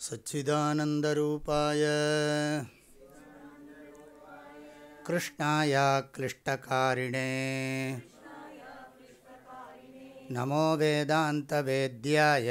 सच्चिदानन्दरूपाय कृष्णाय क्लिष्टकारिणे। नमो वेदान्तवेद्याय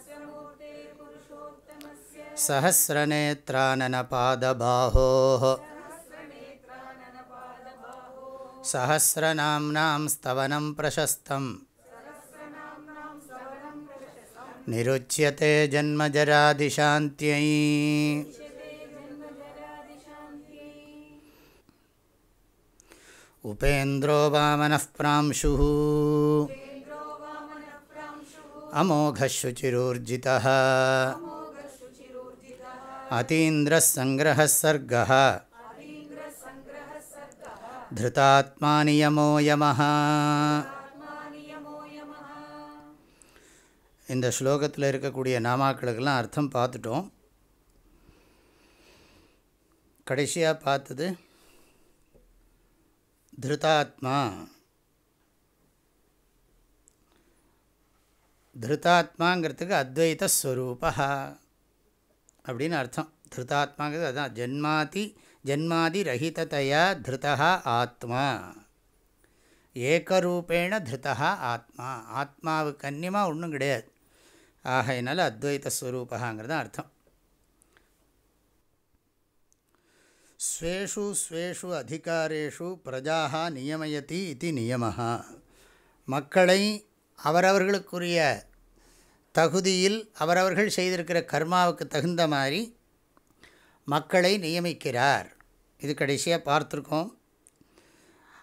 सहस्रनेत्राननपादबाहोः। सहस्रनाम्नां स्तवनं प्रशस्तम्। निरुच्यते जन्मजरादिशान्त्यै। उपेन्द्रो वामनः प्रांशुः। अमोघशुचिरूर्जितः अतीन्द्रः सङ्ग्रहः सर्गः धृतात्मा नियमो यमः இந்த ஸ்லோகத்தில் இருக்கக்கூடிய நாமாக்களுக்கெல்லாம் அர்த்தம் பார்த்துட்டோம் கடைசியாக பார்த்தது திருதாத்மா திருதாத்மாங்கிறதுக்கு அத்வைத ஸ்வரூபா அப்படின்னு அர்த்தம். திருதாத்மாங்கிறது அதுதான் ஜென்மாதி ஜென்மாதி ரஹிததையா திருதா ஆத்மா ஏகரூபேண திருதா ஆத்மா ஆத்மாவுக்கு அந்நியமாக ஒன்றும் கிடையாது ஆகையினால அத்வைத ஸ்வரூபகாங்கிறது அர்த்தம் ஸ்வேஷு ஸ்வேஷு அதிகாரேஷு பிரஜாக நியமயதி இது நியம மக்களை அவரவர்களுக்குரிய தகுதியில் அவரவர்கள் செய்திருக்கிற கர்மாவுக்கு தகுந்த மாதிரி மக்களை நியமிக்கிறார். இது கடைசியாக பார்த்துருக்கோம்.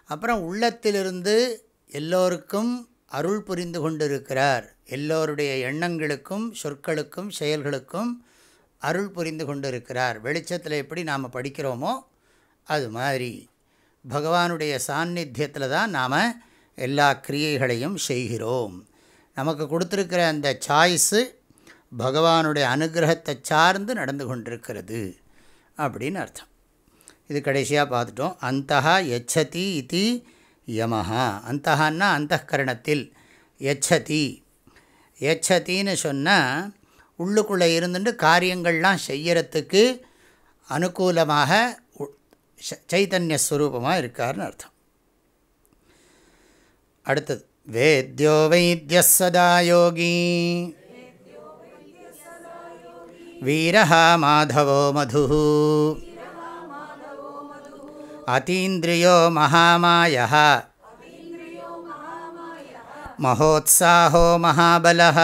அப்புறம் உள்ளத்திலிருந்து எல்லோருக்கும் அருள் புரிந்து கொண்டிருக்கிறார். எல்லோருடைய எண்ணங்களுக்கும் சொற்களுக்கும் செயல்களுக்கும் அருள் புரிந்து கொண்டிருக்கிறார். வெளிச்சத்தில் எப்படி நாம் படிக்கிறோமோ அது மாதிரி. பகவானுடைய சாநித்தியத்தில் தான் நாம் எல்லா கிரியைகளையும் செய்கிறோம். நமக்கு கொடுத்துருக்கிற அந்த சாய்ஸு பகவானுடைய அனுகிரகத்தை சார்ந்து நடந்து கொண்டிருக்கிறது அப்படின்னு அர்த்தம். இது கடைசியாக பார்த்துட்டோம். அந்த எச்சதி இது யமஹா. அந்தஹான்னா அந்தகரணத்தில் எச்சதி எச்சத்தின்னு சொன்னால் உள்ளுக்குள்ளே இருந்துட்டு காரியங்கள்லாம் செய்யறதுக்கு அனுகூலமாக சைத்தன்ய ஸ்வரூபமாக இருக்கார்னு அர்த்தம். அடுத்தது. वेद्यो वैद्यः सदायोगी वीरः माधवो मधुः। अतीन्द्रियो महामायः। महोत्साहो महाबलः।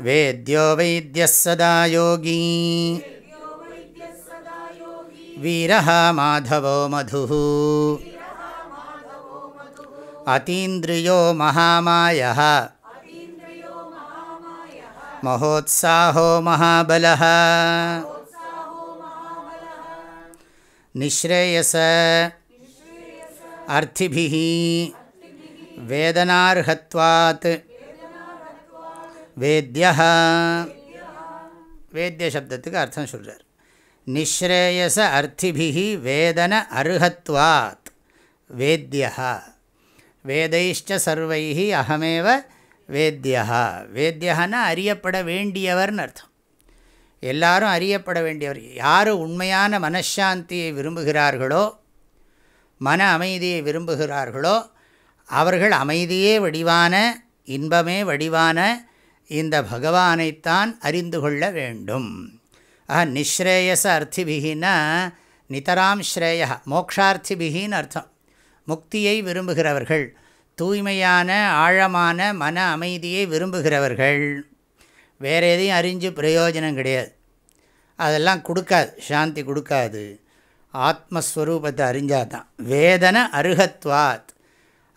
वेद्यो वैद्यः सदा योगी। वीरः माधवो मधुः। அத்தீந்திரியோ மகாமாய மகோத்சாஹோ மகாபல நிஸ்ரேயச அர்த்திபிः வேதனார்ஹத்வாத் வேத்யா வேத்திய சப்தத்துக்கு அர்த்தம் சொல்கிறார் நிஸ்ரேயச அர்த்திபிஹி வேதன அருகத்வாத் வேத்யா வேதைஷ்ட சர்வைஹி அகமேவ வேத்தியா வேத்தியகன்னா அறியப்பட வேண்டியவர்னு அர்த்தம். எல்லாரும் அறியப்பட வேண்டியவர். யார் உண்மையான மனசாந்தியை விரும்புகிறார்களோ மன அமைதியை விரும்புகிறார்களோ அவர்கள் அமைதியே வடிவான இன்பமே வடிவான இந்த பகவானைத்தான் அறிந்து கொள்ள வேண்டும். ஆஹா நிஸ்ரேயச அர்த்திபிகின்னா நிதராம் ஸ்ரேய மோக்ஷார்த்திபிகின்னு அர்த்தம். முக்தியை விரும்புகிறவர்கள் தூய்மையான ஆழமான மன அமைதியை விரும்புகிறவர்கள். வேறு எதையும் அறிஞ்சு பிரயோஜனம் கிடையாது. அதெல்லாம் கொடுக்காது சாந்தி கொடுக்காது. ஆத்மஸ்வரூபத்தை அறிஞ்சாதான். வேதன அருகத்வாத்.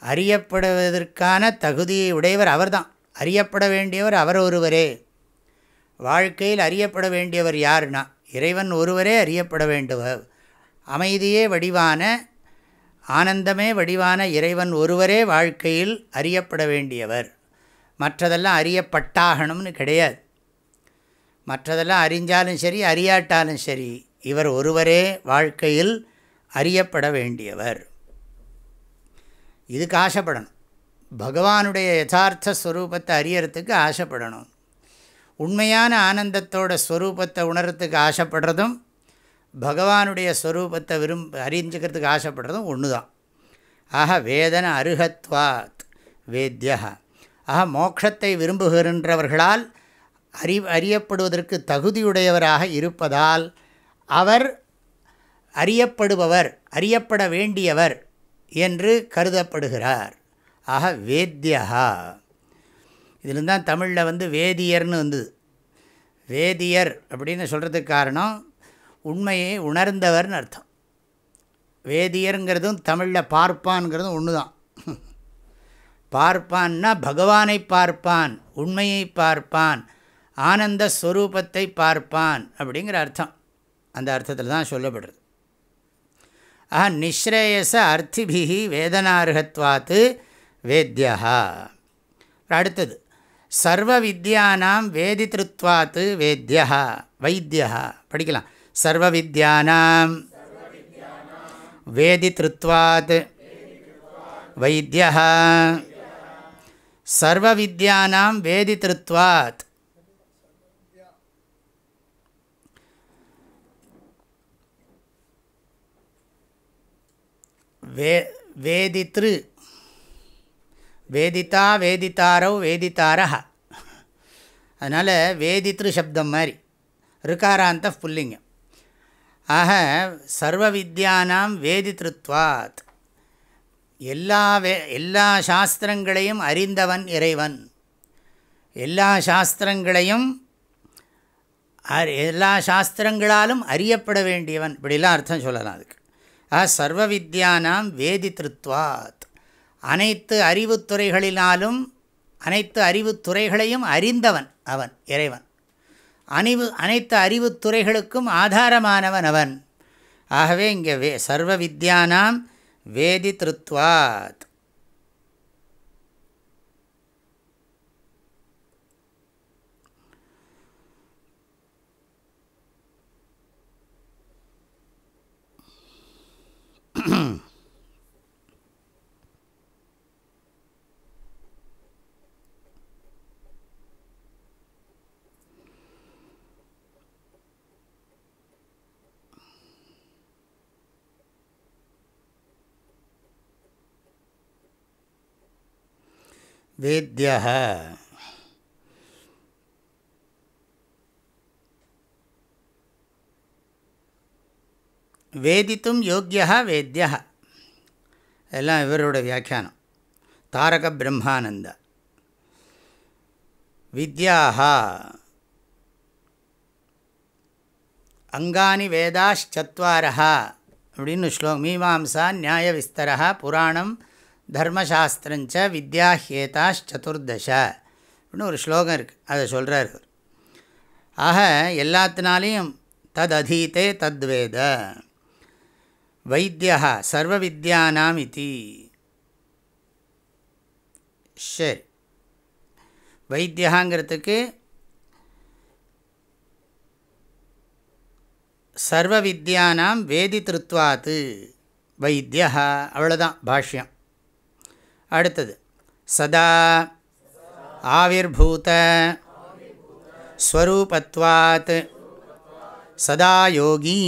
அறியப்படுவதற்கான தகுதியை உடையவர் அவர்தான். அறியப்பட வேண்டியவர் அவர் ஒருவரே. வாழ்க்கையில் அறியப்பட வேண்டியவர் யாருன்னா இறைவன் ஒருவரே அறியப்பட வேண்டுவர் அமைதியே வடிவான ஆனந்தமே வடிவான இறைவன் ஒருவரே வாழ்க்கையில் அறியப்பட வேண்டியவர் மற்றதெல்லாம் அறியப்பட்டாகணும்னு கிடையாது. மற்றதெல்லாம் அறிஞ்சாலும் சரி அறியாட்டாலும் சரி இவர் ஒருவரே வாழ்க்கையில் அறியப்பட வேண்டியவர் இதுக்கு ஆசைப்படணும். பகவானுடைய யதார்த்த ஸ்வரூபத்தை அறியறதுக்கு ஆசைப்படணும். உண்மையான ஆனந்தத்தோட ஸ்வரூபத்தை உணர்கிறதுக்கு ஆசைப்படுறதும் பகவானுடைய ஸ்வரூபத்தை விரும்ப அறிஞ்சிக்கிறதுக்கு ஆசைப்படுறதும் ஒன்று தான் ஆக வேதன அருகத்வாத் வேத்யா ஆக மோட்சத்தை விரும்புகின்றவர்களால் அறி அறியப்படுவதற்கு தகுதியுடையவராக இருப்பதால் அவர் அறியப்படுபவர் அறியப்பட வேண்டியவர் என்று கருதப்படுகிறார். ஆக வேத்தியா இதில் தான் தமிழில் வந்து வேதியர்னு வந்தது. வேதியர் அப்படின்னு சொல்கிறதுக்கு காரணம் உண்மையை உணர்ந்தவர்னு அர்த்தம். வேதியருங்கிறதும் தமிழில் பார்ப்பான்ங்கிறதும் ஒன்று தான். பார்ப்பான்னா பகவானை பார்ப்பான் உண்மையை பார்ப்பான் ஆனந்த ஸ்வரூபத்தை பார்ப்பான் அப்படிங்கிற அர்த்தம். அந்த அர்த்தத்தில் தான் சொல்லப்படுறது. ஆஹா நிஸ்ரேயச அர்த்திபிகி வேதனார்கத்வாத்து வேத்யா அடுத்தது சர்வ வித்யானாம் வேதித்திருத்வாத்து வேத்யா வைத்தியா படிக்கலாம். சர்வவித்யானாம். வேதித்ருத்வாத் வைத்தியா சர்வவித்யானாம் வேதித்ருத்வாத் வே வேதித்ரு. வேதித்தா வேதித்தாரோ வேதித்தாரா அதனால் வேதித்ரு சப்தம் மாதிரி. ருக்காராந்த புல்லிங்கம். ஆக சர்வ வித்யானாம் வேதித்ருத்வாத். எல்லா வே எல்லா சாஸ்திரங்களையும் அறிந்தவன் இறைவன். எல்லா சாஸ்திரங்களையும் எல்லா சாஸ்திரங்களாலும் அறியப்பட வேண்டியவன். இப்படிலாம் அர்த்தம் சொல்லலாம் அதுக்கு. ஆ சர்வ வித்யானாம் வேதித்ருத்வாத். அனைத்து அறிவுத்துறைகளினாலும் அனைத்து அறிவுத்துறைகளையும் அறிந்தவன் அவன் இறைவன். அணிவு அனைத்து அறிவுத்துறைகளுக்கும் ஆதாரமானவன் அவன். ஆகவே இங்கே வே சர்வ வித்யானாம் வேதித்ருத்வாத். வேத்யா வேதித்தும் யோக்கியா வேத்யா எல்லாம் இவரோட வியாக்கியானம். தாரக பிரம்மானந்த. வித்யாக அங்கானி வேதாச்சத்வாரா அப்படின்னு ஸ்லோகம் மீமாசா நியாய விஸ்தரா புராணம் தர்மசாஸ்திரஞ்ச வித்யாஹேதாச்சதுர்தச அப்படின்னு ஒரு ஸ்லோகம் இருக்குது அதை சொல்கிறார் ஆக எல்லாத்தினாலையும் தத் அதீத்தே தத்வேத. வைத்தியா சர்வ வித்யானாம் இது சரி. வைத்தியாங்கிறதுக்கு சர்வ வித்யானாம் வேதித்ருத்வாத்து. வைத்தியா அவ்வளோதான் பாஷ்யம். அடுத்தது. சதா ஆவிர்பூத ஸ்வரூபத்வாத் சதா யோகி.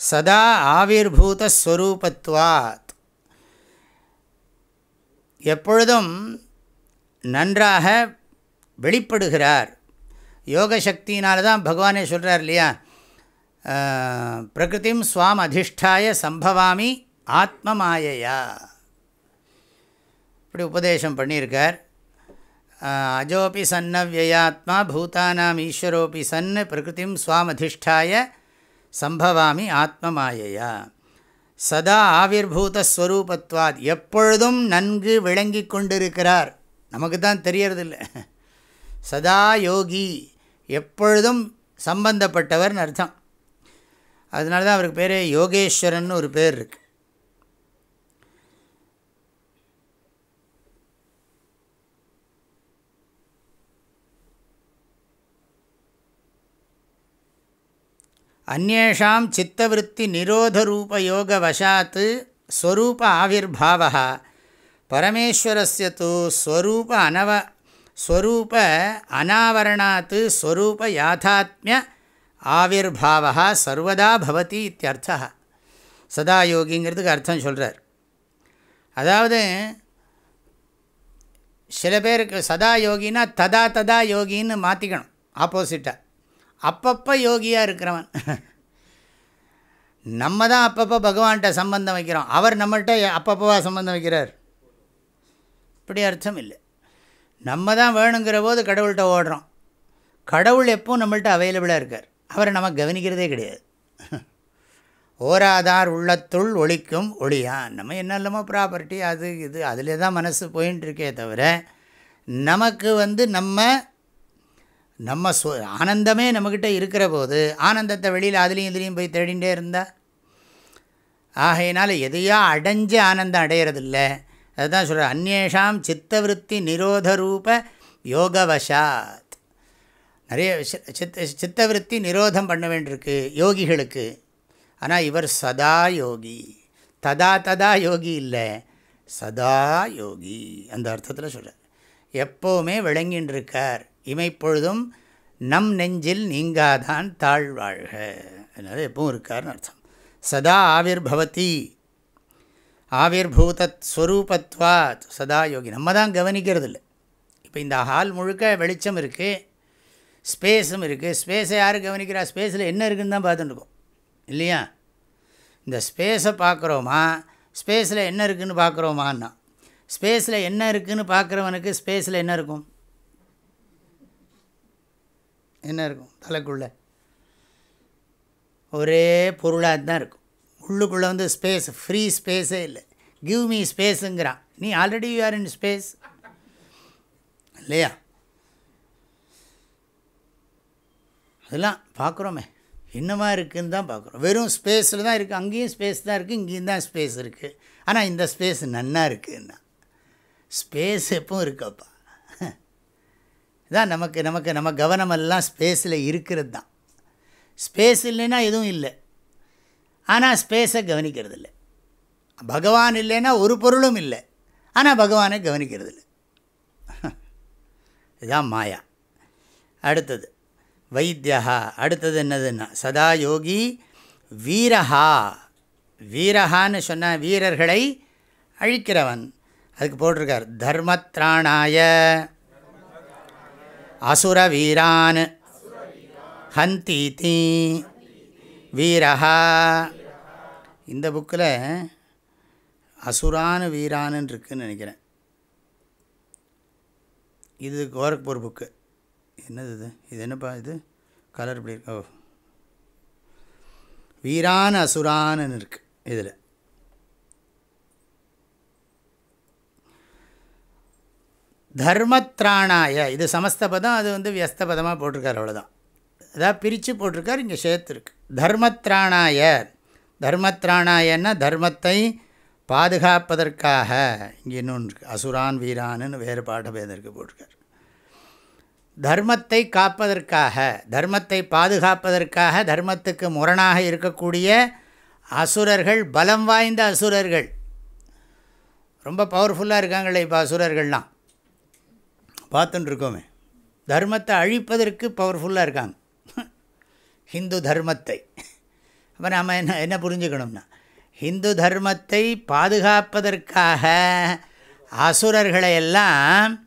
சதா ஆவிர்பூதஸ்வரூபத்வாத் எப்பொழுதும் நன்றாக வெளிப்படுகிறார். யோக சக்தியினால தான் பகவானே சொல்கிறார் இல்லையா? பிரகிருதிம் ஸ்வாம் அதிஷ்டாய சம்பவாமி ஆத்ம மாயையா இப்படி உபதேசம் பண்ணியிருக்கார் அஜோபி சன்னவ்யயாத்மா பூதானாம் ஈஸ்வரோபி சன் பிரகிருதிம் சுவாமதிஷ்டாய சம்பவாமி ஆத்ம மாயையா சதா ஆவிர்பூதஸ்வரூபத்வாத் எப்பொழுதும் நன்கு விளங்கி கொண்டிருக்கிறார் நமக்கு தான் தெரியறதில்ல சதா யோகி எப்பொழுதும் சம்பந்தப்பட்டவர்னு அர்த்தம் அதனால தான் அவருக்கு பேர் யோகேஸ்வரன் ஒரு பேர் இருக்கு. அந்நேஷாம் சித்தவருத்தி நிரோதரூப யோக வசாத் ஸ்வரூப ஆவிர்பாவா பரமேஸ்வரஸ்ய தூ ஸ்வரூப அனவ ஸ்வரூப அனாவரணாத் ஸ்வரூப யாதாத்மிய ஆவிர்பாவா சர்வதா பவதி இத்தியர்த்தா சதா யோகிங்கிறதுக்கு அர்த்தம் சொல்கிறார் அதாவது சில பேருக்கு சதா யோகின்னா ததா ததா யோகின்னு மாற்றிக்கணும் ஆப்போசிட்டாக அப்பப்போ யோகியாக இருக்கிறவன். நம்ம தான் அப்பப்போ பகவான்கிட்ட சம்பந்தம் வைக்கிறோம். அவர் நம்மள்கிட்ட அப்பப்போவா சம்பந்தம் வைக்கிறார். இப்படி அர்த்தம் இல்லை. நம்ம தான் வேணுங்கிற போது கடவுள்கிட்ட ஓடுறோம். கடவுள் எப்பவும் நம்மள்கிட்ட அவைலபிளாக இருக்கார். அவரை நம்ம கவனிக்கிறதே கிடையாது. ஓராதார் உள்ளத்துள் ஒழிக்கும் ஒளியான். நம்ம என்ன இல்லமோ ப்ராப்பர்ட்டி அது இது. அதில் தான் மனசு போயின்னு இருக்கே தவிர நமக்கு வந்து நம்ம நம்ம சொ ஆனந்தமே நம்மக்கிட்ட இருக்கிற போது ஆனந்தத்தை வெளியில் அதுலேயும் இதுலேயும் போய் தேடிகிட்டே இருந்தால் ஆகையினால் எதையோ அடைஞ்ச ஆனந்தம் அடையிறதில்ல. அதுதான் சொல்கிறேன் அந்நேஷாம் சித்தவருத்தி நிரோத ரூப யோகவசாத். நிறைய சித்த சித்தவருத்தி நிரோதம் பண்ண வேண்டியிருக்கு யோகிகளுக்கு. ஆனால் இவர் சதா யோகி. ததா ததா யோகி இல்லை. சதா யோகி அந்த அர்த்தத்தில் சொல்கிறார் எப்போவுமே விளங்கின்னு இருக்கார் இமைப்பொழுதும் நம் நெஞ்சில் நீங்காதான் தாழ்வாழ்க அதனால் எப்பவும் இருக்கார்னு அர்த்தம். சதா ஆவிர்பவதி. ஆவிர்பூதத் ஸ்வரூபத்வாத் சதா யோகி. நம்ம தான் கவனிக்கிறது இல்லை இப்போ இந்த ஹால் முழுக்க வெளிச்சம் இருக்குது ஸ்பேஸும் இருக்குது ஸ்பேஸை யார் கவனிக்கிறா? ஸ்பேஸில் என்ன இருக்குன்னு தான் பார்த்துட்டுருக்கோம் இல்லையா? இந்த ஸ்பேஸை பார்க்குறோமா? ஸ்பேஸில் என்ன இருக்குதுன்னு பார்க்குறோமான்னா ஸ்பேஸில் என்ன இருக்குதுன்னு பார்க்குறவனுக்கு ஸ்பேஸில் என்ன இருக்கும்? என்ன இருக்கும்? தலைக்குள்ளே. ஒரே பொருளாக தான் இருக்கும். உள்ளுக்குள்ளே வந்து ஸ்பேஸ் ஃப்ரீ ஸ்பேஸே இல்லை. கிவ் மீ ஸ்பேஸுங்கிறான். நீ already you are in space. இல்லையா? அதெல்லாம் பார்க்குறோமே. என்னமா இருக்குதுன்னு தான் பார்க்குறோம். வெறும் ஸ்பேஸில் தான் இருக்குது. அங்கேயும் ஸ்பேஸ் தான் இருக்குது. இங்கேயும் தான் ஸ்பேஸ் இருக்குது. ஆனால் இந்த ஸ்பேஸ் நன்னா இருக்குதுன்னா ஸ்பேஸ் எப்பவும் இருக்கப்பா. இதான் நமக்கு நமக்கு நம்ம கவனமெல்லாம் ஸ்பேஸில் இருக்கிறது தான். ஸ்பேஸ் இல்லைன்னா எதுவும் இல்லை. ஆனால் ஸ்பேஸை கவனிக்கிறது இல்லை. பகவான் இல்லைன்னா ஒரு பொருளும் இல்லை. ஆனால் பகவானை கவனிக்கிறது இல்லை. இதுதான் மாயா. அடுத்தது. வைத்தியா அடுத்தது என்னதுன்னா சதா யோகி வீரஹா. வீரஹான்னு சொன்ன வீரர்களை அழிக்கிறவன். அதுக்கு போட்டிருக்கார் தர்மத்ராணாய. அசுர வீரான் ஹந்தீதி. வீரஹா. இந்த புக்கில் அசுரானு வீரானுன்னு இருக்குதுன்னு நினைக்கிறேன். இது கோரக்பூர் புக்கு. என்னது இது? இது என்னப்பா இது? கலர் இப்படி இருக்கு. ஓ. வீரான் அசுரான்னு இருக்குது இதில். தர்மத்ராணாய. இது சமஸ்தபதம் அது வந்து வியஸ்தபதமாக போட்டிருக்கார் அவ்வளோதான் அதாவது பிரித்து போட்டிருக்கார் இங்கே சேர்த்துருக்கு தர்மத்ராணாய. தர்மத்ராணாயன்னா தர்மத்தை பாதுகாப்பதற்காக. இங்கே இன்னொன்று இருக்குது அசுரான் வீரான்னு வேறு பாடபேதற்கு போட்டிருக்கார். தர்மத்தை காப்பதற்காக தர்மத்தை பாதுகாப்பதற்காக தர்மத்துக்கு முரணாக இருக்கக்கூடிய அசுரர்கள் பலம் வாய்ந்த அசுரர்கள். ரொம்ப பவர்ஃபுல்லாக இருக்காங்களே இப்போ அசுரர்கள்லாம். பார்த்துட்டுருக்கோமே தர்மத்தை அழிப்பதற்கு பவர்ஃபுல்லாக இருக்காங்க. ஹிந்து தர்மத்தை. அப்போ நாம் என்ன என்ன புரிஞ்சுக்கணும்னா ஹிந்து தர்மத்தை பாதுகாப்பதற்காக அசுரர்களை எல்லாம்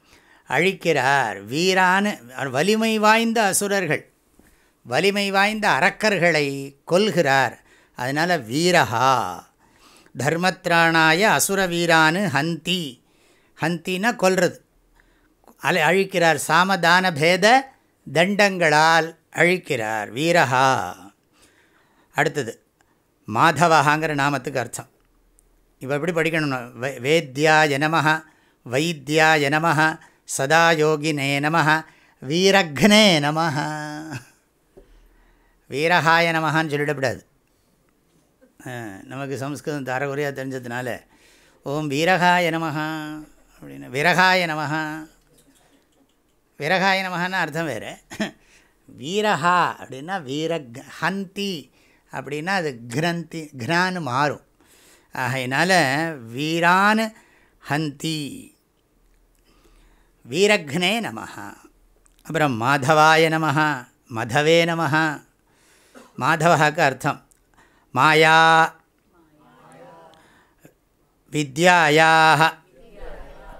அழிக்கிறார். வீரான வலிமை வாய்ந்த அசுரர்கள் வலிமை வாய்ந்த அரக்கர்களை கொல்கிறார். அதனால் வீரஹா. தர்மத்ராணாய அசுர வீரானு ஹந்தி. ஹந்தினா கொல்றது. அலை அழிக்கிறார். சாமதான பேத தண்டங்களால் அழிக்கிறார். வீரஹா. அடுத்தது மாதவஹாங்கிற நாமத்துக்கு அர்த்தம். இப்போ எப்படி படிக்கணும்னா வேத்யா ஜனமஹா நம ஜனமஹா சதா யோகினே நம வீரக்னே நம வீரஹாய நமகான்னு சொல்லிடக்கூடாது. நமக்கு சம்ஸ்கிருதம் தரகுறையாக தெரிஞ்சதுனால ஓம் வீரகாய நமஹா அப்படின்னு விரகாய நமஹா. விரகாய நமகான்னு அர்த்தம் வேறு. வீரஹா அப்படின்னா வீர ஹந்தி அப்படின்னா அது கிரந்தி கிரான்னு மாறும். ஆகையினால வீரான் ஹந்தி. வீரக்னே நம அப்புறம் மாதவாய நம மதவே நம माधवः அர்த்தம் மாயா पतिः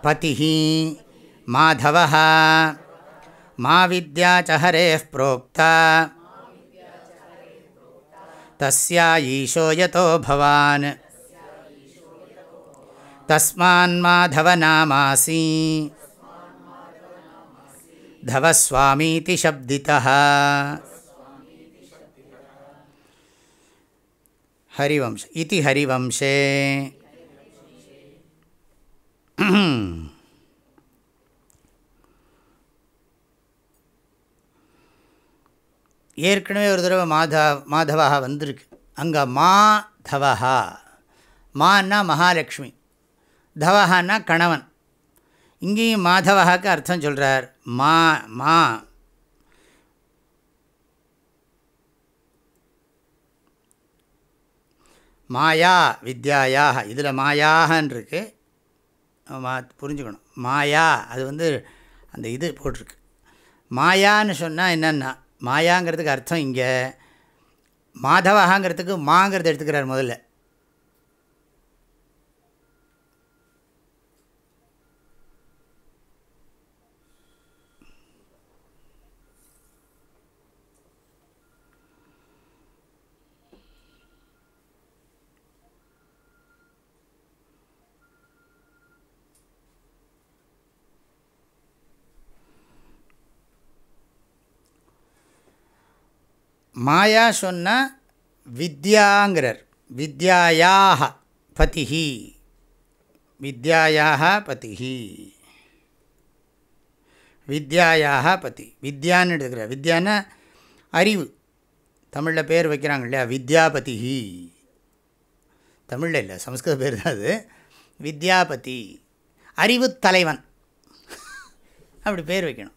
பதி மாதவ மா च हरेः प्रोक्ता। तस्या ईशो यतो भवान्। तस्मान् माधवनामासि। தவஸ்வாமீதி சப்திதா ஹரிவம்ச இது ஹரிவம்சே ஏற்கனவே ஒரு தடவை மாதா மாதவாக வந்திருக்கு. அங்கே மாதவஹா மான்னா மகாலட்சுமி. தவஹான்னா கணவன். இங்கேயும் மாதவகாக்கு அர்த்தம் சொல்கிறார் மா மா. மாயா வித்யாயாக இதில் மாயாகன்னு இருக்கு மா புரிஞ்சுக்கணும். மாயா அது வந்து அந்த இது போட்டிருக்கு. மாயான்னு சொன்னால் என்னென்னா மாயாங்கிறதுக்கு அர்த்தம் இங்கே மாதவகாங்கிறதுக்கு மாங்கிறது எடுத்துக்கிறார் முதல்ல. மாயா சொன்னால் வித்யாங்கிறார். வித்யாயாக பதிஹி. வித்யாயாக பதிஹி. வித்யாயாக பதி. வித்யான்னு எடுத்துக்கிறார். வித்யான்னா அறிவு. தமிழில் பேர் வைக்கிறாங்க இல்லையா? வித்யாபதிஹி. தமிழில் இல்லை சம்ஸ்கிருத பேர் தான் அது. வித்யாபதி. அறிவு தலைவன். அப்படி பேர் வைக்கணும்.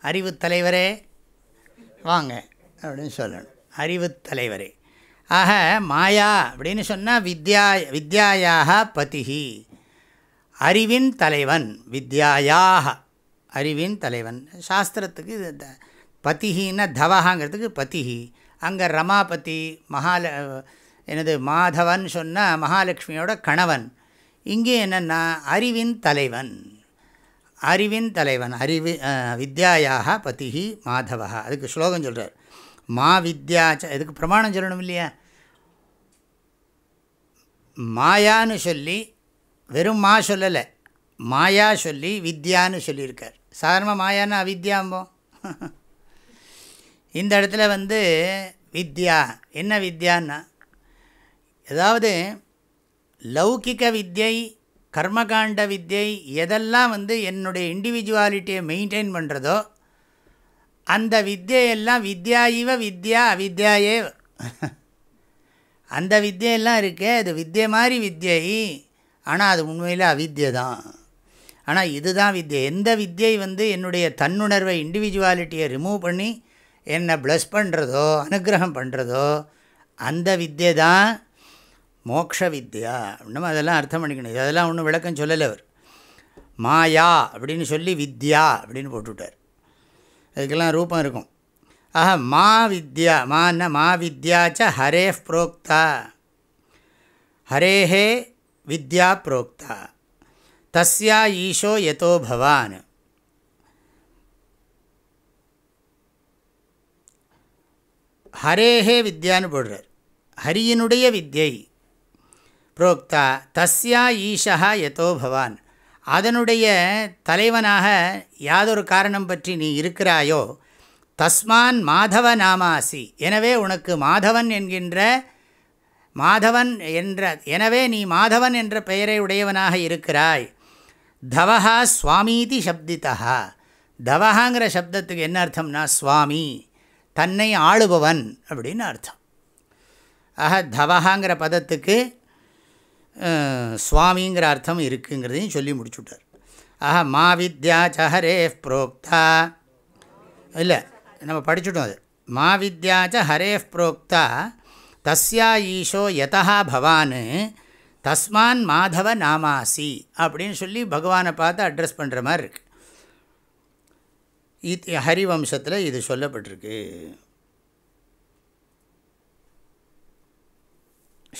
அறிவு தலைவரே. வாங்க. அப்படின்னு சொல்லணும். அறிவு தலைவரே. ஆக மாயா அப்படின்னு சொன்னால் வித்யா வித்யாயாக பதிஹி. அறிவின் தலைவன் வித்யாயாக அறிவின் தலைவன். சாஸ்திரத்துக்கு இது பதிஹின்னா தவஹாங்கிறதுக்கு பதிஹி. அங்கே ரமாபதி மகால எனது மாதவன் சொன்னால் மகாலட்சுமியோட கணவன். இங்கே என்னென்னா அறிவின் தலைவன். அறிவின் தலைவன் அறிவு வித்யாயாக பதிஹி மாதவா அதுக்கு ஸ்லோகம் சொல்கிறார் மா வித்யா இதுக்கு பிரமாணம் சொல்லணும் இல்லையா? மாயான்னு சொல்லி வெறும் மா சொல்லலை. மாயா சொல்லி வித்யான்னு சொல்லியிருக்கார். சாதாரணமாக மாயான்னு அவித்யாம்போம் இந்த இடத்துல வந்து வித்யா என்ன வித்யான்னா ஏதாவது லௌகிக வித்யை கர்மகாண்ட வித்யை எதெல்லாம் வந்து என்னுடைய இண்டிவிஜுவாலிட்டியை மெயின்டைன் பண்ணுறதோ அந்த வித்தியெல்லாம் வித்யா இவ வித்யா அவித்யாயே. அந்த வித்தியெல்லாம் இருக்கே அது வித்தியை மாதிரி வித்யை ஆனால் அது உண்மையில் அவித்யை தான். ஆனால் இதுதான் வித்யை எந்த வித்தியை வந்து என்னுடைய தன்னுணர்வை இண்டிவிஜுவாலிட்டியை ரிமூவ் பண்ணி என்னை ப்ளஸ் பண்ணுறதோ அனுகிரகம் பண்ணுறதோ அந்த வித்யை தான் மோக்ஷ வித்யா இன்னும் அதெல்லாம் அர்த்தம் பண்ணிக்கணும். அதெல்லாம் ஒன்றும் விளக்கம் சொல்லலை அவர். மாயா அப்படின்னு சொல்லி வித்யா அப்படின்னு போட்டுவிட்டார். அதுக்கெல்லாம் ரூபம் இருக்கும். ஆஹா மா வித்யா மான்னா மா வித்யாச்ச ஹரே புரோக்தா. ஹரேஹே வித்யா புரோக்தா. தஸ்யா ஈஷோ எதோ பவான். ஹரேஹே வித்யான்னு போடுறார். ஹரியினுடைய வித்யை. புரோக்தா தஸ்யா ஈஷா எதோ பவான். அதனுடைய தலைவனாக யாதொரு காரணம் பற்றி நீ இருக்கிறாயோ? தஸ்மான் மாதவ நாமாசி. எனவே உனக்கு மாதவன் என்கின்ற மாதவன் என்ற எனவே நீ மாதவன் என்ற பெயரை உடையவனாக இருக்கிறாய். தவஹா சுவாமீதி சப்திதா தவஹாங்கிற சப்தத்துக்கு என்ன அர்த்தம்னா சுவாமி தன்னை ஆளுபவன் அப்படின்னு அர்த்தம். ஆக தவஹாங்கிற பதத்துக்கு சுவாமிங்கிற அர்த்தம் இருக்குங்கிறதையும் சொல்லி முடிச்சுட்டார். ஆஹா மா வித்யா சஹரே புரோக்தா. இல்லை நம்ம படிச்சுட்டோம் அது. மா வித்யா ச ஹரே புரோக்தா தஸ்யா ஈஷோ யதா பவான் தஸ்மான் மாதவ நாமாசி அப்படின்னு சொல்லி பகவானை பார்த்து அட்ரஸ் பண்ணுற மாதிரி இருக்கு. இத் ஹரிவம்சத்தில் இது சொல்லப்பட்டிருக்கு.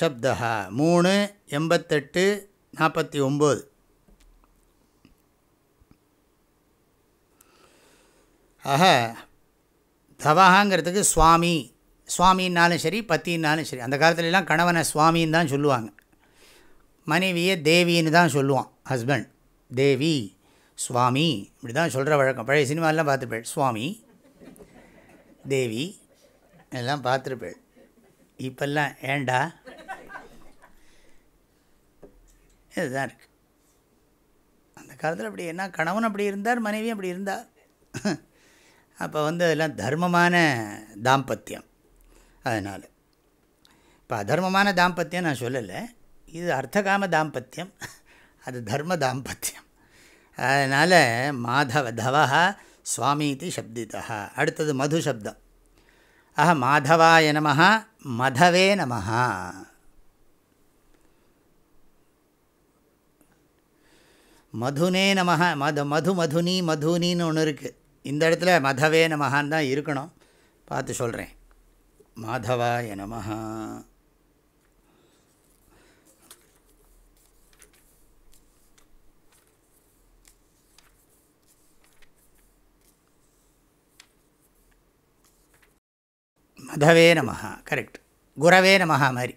சப்தா மூணு எண்பத்தெட்டு நாற்பத்தி ஒம்பது. ஆக தவஹாங்கிறதுக்கு சுவாமி. சுவாமின்னாலும் சரி பத்தின்னாலும் சரி. அந்த காலத்துலலாம் கணவனை சுவாமின்னு தான் சொல்லுவாங்க. மனைவியை தேவின்னு தான் சொல்லுவான் ஹஸ்பண்ட். தேவி சுவாமி இப்படி தான் சொல்கிற வழக்கம். பழைய சினிமாலாம் பார்த்துருப்பேள் சுவாமி தேவி எல்லாம் பார்த்துருப்பேள். இப்பெல்லாம் ஏண்டா? இதுதான் இருக்குது அந்த காலத்தில் அப்படி என்ன கணவன் அப்படி இருந்தார் மனைவி அப்படி இருந்தார் அப்போ வந்து அதெல்லாம் தர்மமான தாம்பத்தியம். அதனால். இப்போ அதர்மமான தாம்பத்தியம் நான் சொல்லலை. இது அர்த்தகாம தாம்பத்தியம். அது தர்ம தாம்பத்தியம். அதனால் மாதவ தவா சுவாமீதி சப்திதா அடுத்தது மது சப்தம். ஆஹ மாதவாய நமஹா மதவே நமஹா. மதுனே நம மது மது மதுனி மதுனின்னு ஒன்று இருக்குது இந்த இடத்துல மதவே நமகான் தான் இருக்கணும். பார்த்து சொல்கிறேன் மாதவாய நமஹா. மதவே நமஹா கரெக்ட் குரவே நமஹா மாதிரி.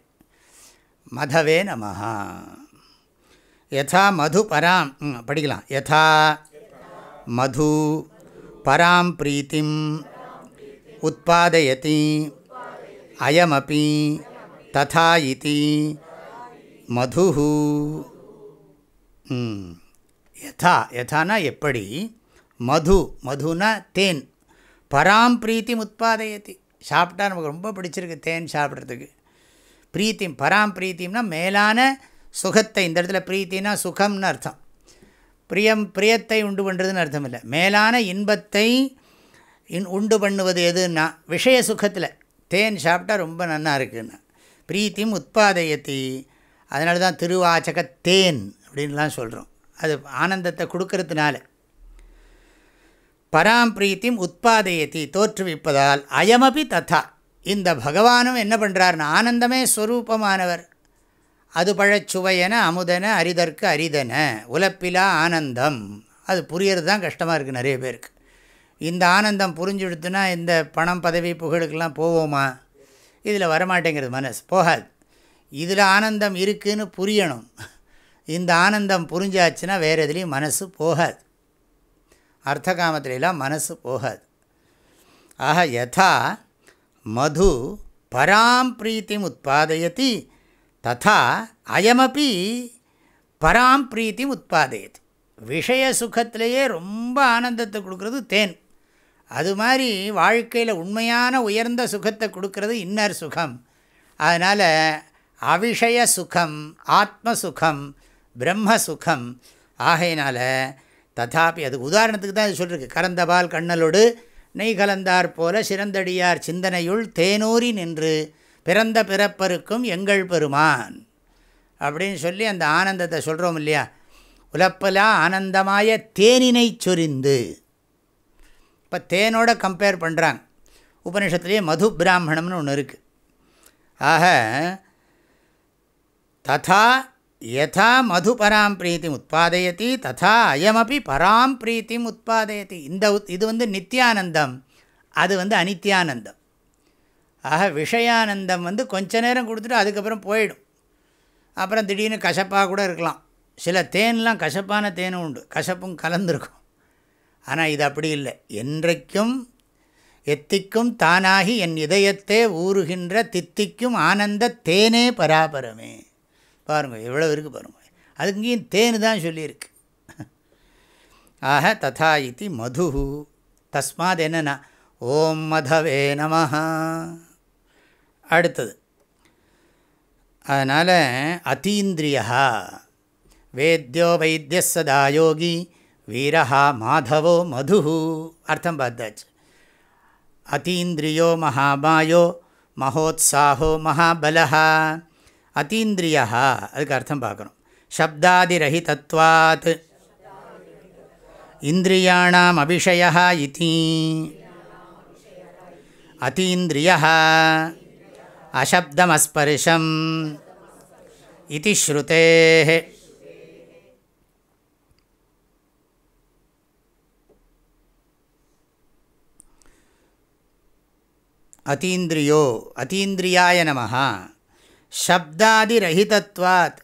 மதவே நமஹா. யதா மது பராம். படிக்கலாம். யதா மது பராம் பிரீத்திம் உற்பத்தி அயமபி ததா இது மது யதா யதானா எப்படி? மது மதுனா தேன். பராம் பிரீத்திம் உற்பத்தி சாப்பிட்டா நமக்கு ரொம்ப பிடிச்சிருக்கு தேன் சாப்பிட்றதுக்கு. பிரீத்திம் பராம் பிரீத்திம்னா மேலான சுகத்தை இந்த இடத்துல பிரீத்தினா சுகம்னு அர்த்தம். பிரியம் பிரியத்தை உண்டு பண்ணுறதுன்னு அர்த்தம் இல்லை மேலான இன்பத்தை இன் உண்டு பண்ணுவது எதுன்னா விஷய சுகத்தில். தேன் சாப்பிட்டா ரொம்ப நல்லா இருக்குன்னு. பிரீத்தியும் உற்பாதையத்தி அதனால தான் திருவாச்சக தேன் அப்படின்லாம் சொல்கிறோம் அது ஆனந்தத்தை கொடுக்கறதுனால. பராம் பிரீத்திம் உற்பத்தி தோற்றுவிப்பதால் அயமபி ததா. இந்த பகவானும் என்ன பண்ணுறாருன்னா ஆனந்தமே ஸ்வரூபமானவர் அது பழச்சுவையன அமுதன அரிதற்கு அரிதன. உலப்பிலா ஆனந்தம். அது புரியறது தான் கஷ்டமாக இருக்குது நிறைய பேருக்கு. இந்த ஆனந்தம் புரிஞ்சுடுத்துனா இந்த பணம் பதவி புகழுக்கெல்லாம் போவோமா? இதில் வரமாட்டேங்கிறது மனசு. போகாது. இதில் ஆனந்தம் இருக்குதுன்னு புரியணும். இந்த ஆனந்தம் புரிஞ்சாச்சுன்னா வேறு எதுலேயும் மனசு போகாது. அர்த்த காமத்திலாம் மனசு போகாது. ஆக யதா மது பராம் பிரீத்திம் உற்பத்தி ததா அயமப்பி பராம் பிரீத்தி உற்பத்தி விஷய சுகத்திலேயே ரொம்ப ஆனந்தத்தை கொடுக்கறது தேன். அது மாதிரி வாழ்க்கையில் உண்மையான உயர்ந்த சுகத்தை கொடுக்கறது இன்னர் சுகம். அதனால் அவிஷய சுகம் ஆத்ம சுகம் பிரம்ம சுகம். ஆகையினால் ததாபி அது உதாரணத்துக்கு தான் இது சொல்லியிருக்கு கரந்தபால் கண்ணலோடு நெய் கலந்தார் போல சிறந்தடியார் சிந்தனையுள் தேனூரி நின்று பிறந்த பிறப்பருக்கும் எங்கள் பெருமான். அப்படின்னு சொல்லி அந்த ஆனந்தத்தை சொல்கிறோம் இல்லையா? உலப்பலா ஆனந்தமாய தேனினை சொரிந்து. இப்போ தேனோட கம்பேர் பண்ணுறாங்க உபனிஷத்துலேயே மது பிராமணம்னு ஒன்று இருக்குது ஆக ததா யதா மது பராம் பிரீத்தி உற்பாதயத்தி ததா அயமபி பராம் பிரீத்திம் உற்பாதையத்தி இந்த இது வந்து நித்தியானந்தம் அது வந்து அனித்யானந்தம். ஆக விஷயானந்தம் வந்து கொஞ்ச நேரம் கொடுத்துட்டு அதுக்கப்புறம் போயிடும். அப்புறம் திடீர்னு கசப்பாக கூட இருக்கலாம். சில தேன்லாம் கசப்பான தேனும் உண்டு. கசப்பும் கலந்துருக்கும். ஆனால் இது அப்படி இல்லை. என்றைக்கும் எத்திக்கும் தானாகி என் இதயத்தே ஊறுகின்ற தித்திக்கும் ஆனந்த தேனே பராபரமே. பாருங்கள் எவ்வளோ இருக்குது பாருங்கள் அதுங்கேயும் தேனு தான் சொல்லியிருக்கு. ஆக ததா இது மது தஸ்மாத் என்னென்னா ஓம் மதவே நம அடுத்தது. அதனால் அதீந்திரியா வேத்தியோ வைத்திய சதா யோகி வீரஹா மாதவோ மது அர்த்தம் பார்த்தாச்சு. அதீந்திரியோ மகாபாயோ மகோத்சாஹோ மகாபலஹா அதீந்திரியா அதுக்கு அர்த்தம் பார்க்குறோம் சப்தாதிரஹிதத்வாத் இந்திரியாணாம் அபிஷயா இதி அதீந்திரிய. அசப்தமஸ்பரிஷம் இது ஸ்ருதே அதீந்திரியோ அதீந்திரியாய நம சப்தாதிரஹிதத்வாத்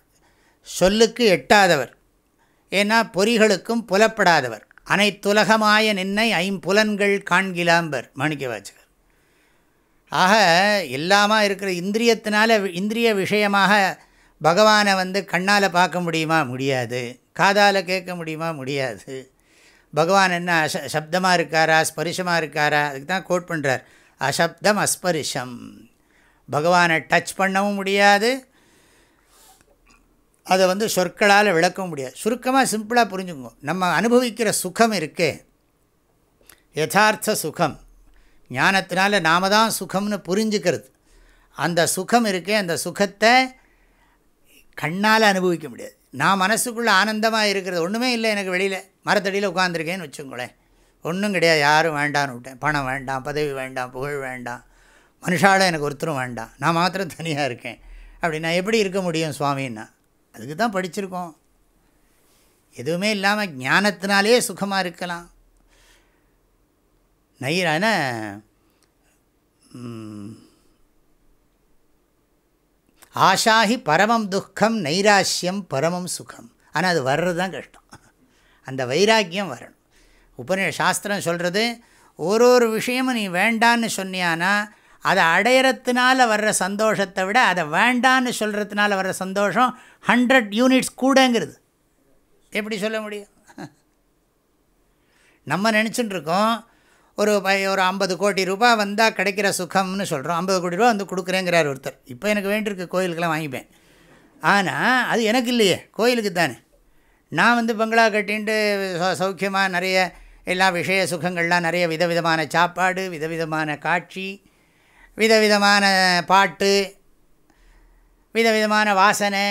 சொல்லுக்கு எட்டாதவர். ஏன்னா பொறிகளுக்கும் புலப்படாதவர். அனைத்துலகமாய நின்னை ஐம்புலன்கள் காண்கிலாம்பர் மாணிக்க வாச்சகர் ஆக எல்லாமாக இருக்கிற இந்திரியத்தினால இந்திரிய விஷயமாக பகவானை வந்து கண்ணால் பார்க்க முடியுமா? முடியாது. காதால் கேட்க முடியுமா? முடியாது. பகவான் என்ன அச சப்தமாக இருக்காரா? ஸ்பரிசமாக இருக்காரா? அதுக்கு தான் கோட் பண்ணுறார் அசப்தம் அஸ்பரிஷம். பகவானை டச் பண்ணவும் முடியாது. அதை வந்து சொற்களால் விளக்கவும் முடியாது. சுருக்கமாக சிம்பிளாக புரிஞ்சுக்கோங்க. நம்ம அனுபவிக்கிற சுகம் இருக்கே. யதார்த்த சுகம். ஞானத்தினால நாம தான் சுகம்னு புரிஞ்சுக்கிறது. அந்த சுகம் இருக்கே அந்த சுகத்தை கண்ணால் அனுபவிக்க முடியாது. நான் மனசுக்குள்ளே ஆனந்தமாக இருக்கிறது ஒன்றுமே இல்லை எனக்கு வெளியில். மரத்தடியில் உட்காந்துருக்கேன்னு வச்சுக்கோங்களேன். ஒன்றும் கிடையாது. யாரும் வேண்டான்னு விட்டேன். பணம் வேண்டாம் பதவி வேண்டாம் புகழ் வேண்டாம். மனுஷாலும் எனக்கு ஒருத்தரும் வேண்டாம். நான் மாத்திரம் தனியாக இருக்கேன். அப்படி நான் எப்படி இருக்க முடியும் சுவாமின்னா? அதுக்கு தான் படிச்சிருக்கோம். எதுவுமே இல்லாமல் ஞானத்தினாலே சுகமாக இருக்கலாம். நயிரான ஆஷாஹி பரமம் துக்கம் நைராஷ்யம் பரமம் சுகம். ஆனால் அது வர்றது தான் கஷ்டம். அந்த வைராக்கியம் வரணும். உபநிஷ சாஸ்திரம் சொல்கிறது ஒரு ஒரு விஷயமும் நீ வேண்டான்னு சொன்னியானா அதை அடையிறதுனால வர்ற சந்தோஷத்தை விட அதை வேண்டான்னு சொல்கிறதுனால வர்ற சந்தோஷம் ஹண்ட்ரட் யூனிட்ஸ் கூடங்கிறது. எப்படி சொல்ல முடியும்? நம்ம நினச்சிட்டு இருக்கோம் ஒரு ஒரு ஐம்பது கோடி ரூபாய் வந்தால் கிடைக்கிற சுகம்னு சொல்கிறோம் ஐம்பது கோடி ரூபா வந்து கொடுக்குறேங்கிறார் ஒருத்தர். இப்போ எனக்கு வேண்டியிருக்கு கோயிலுக்கெல்லாம் வாங்கிப்பேன். ஆனால் அது எனக்கு இல்லையே. கோயிலுக்கு தானே. நான் வந்து பங்களா கட்டின்ட்டு சௌக்கியமாக நிறைய எல்லா விஷய சுகங்கள்லாம் நிறைய விதவிதமான சாப்பாடு விதவிதமான காட்சி விதவிதமான பாட்டு விதவிதமான வாசனை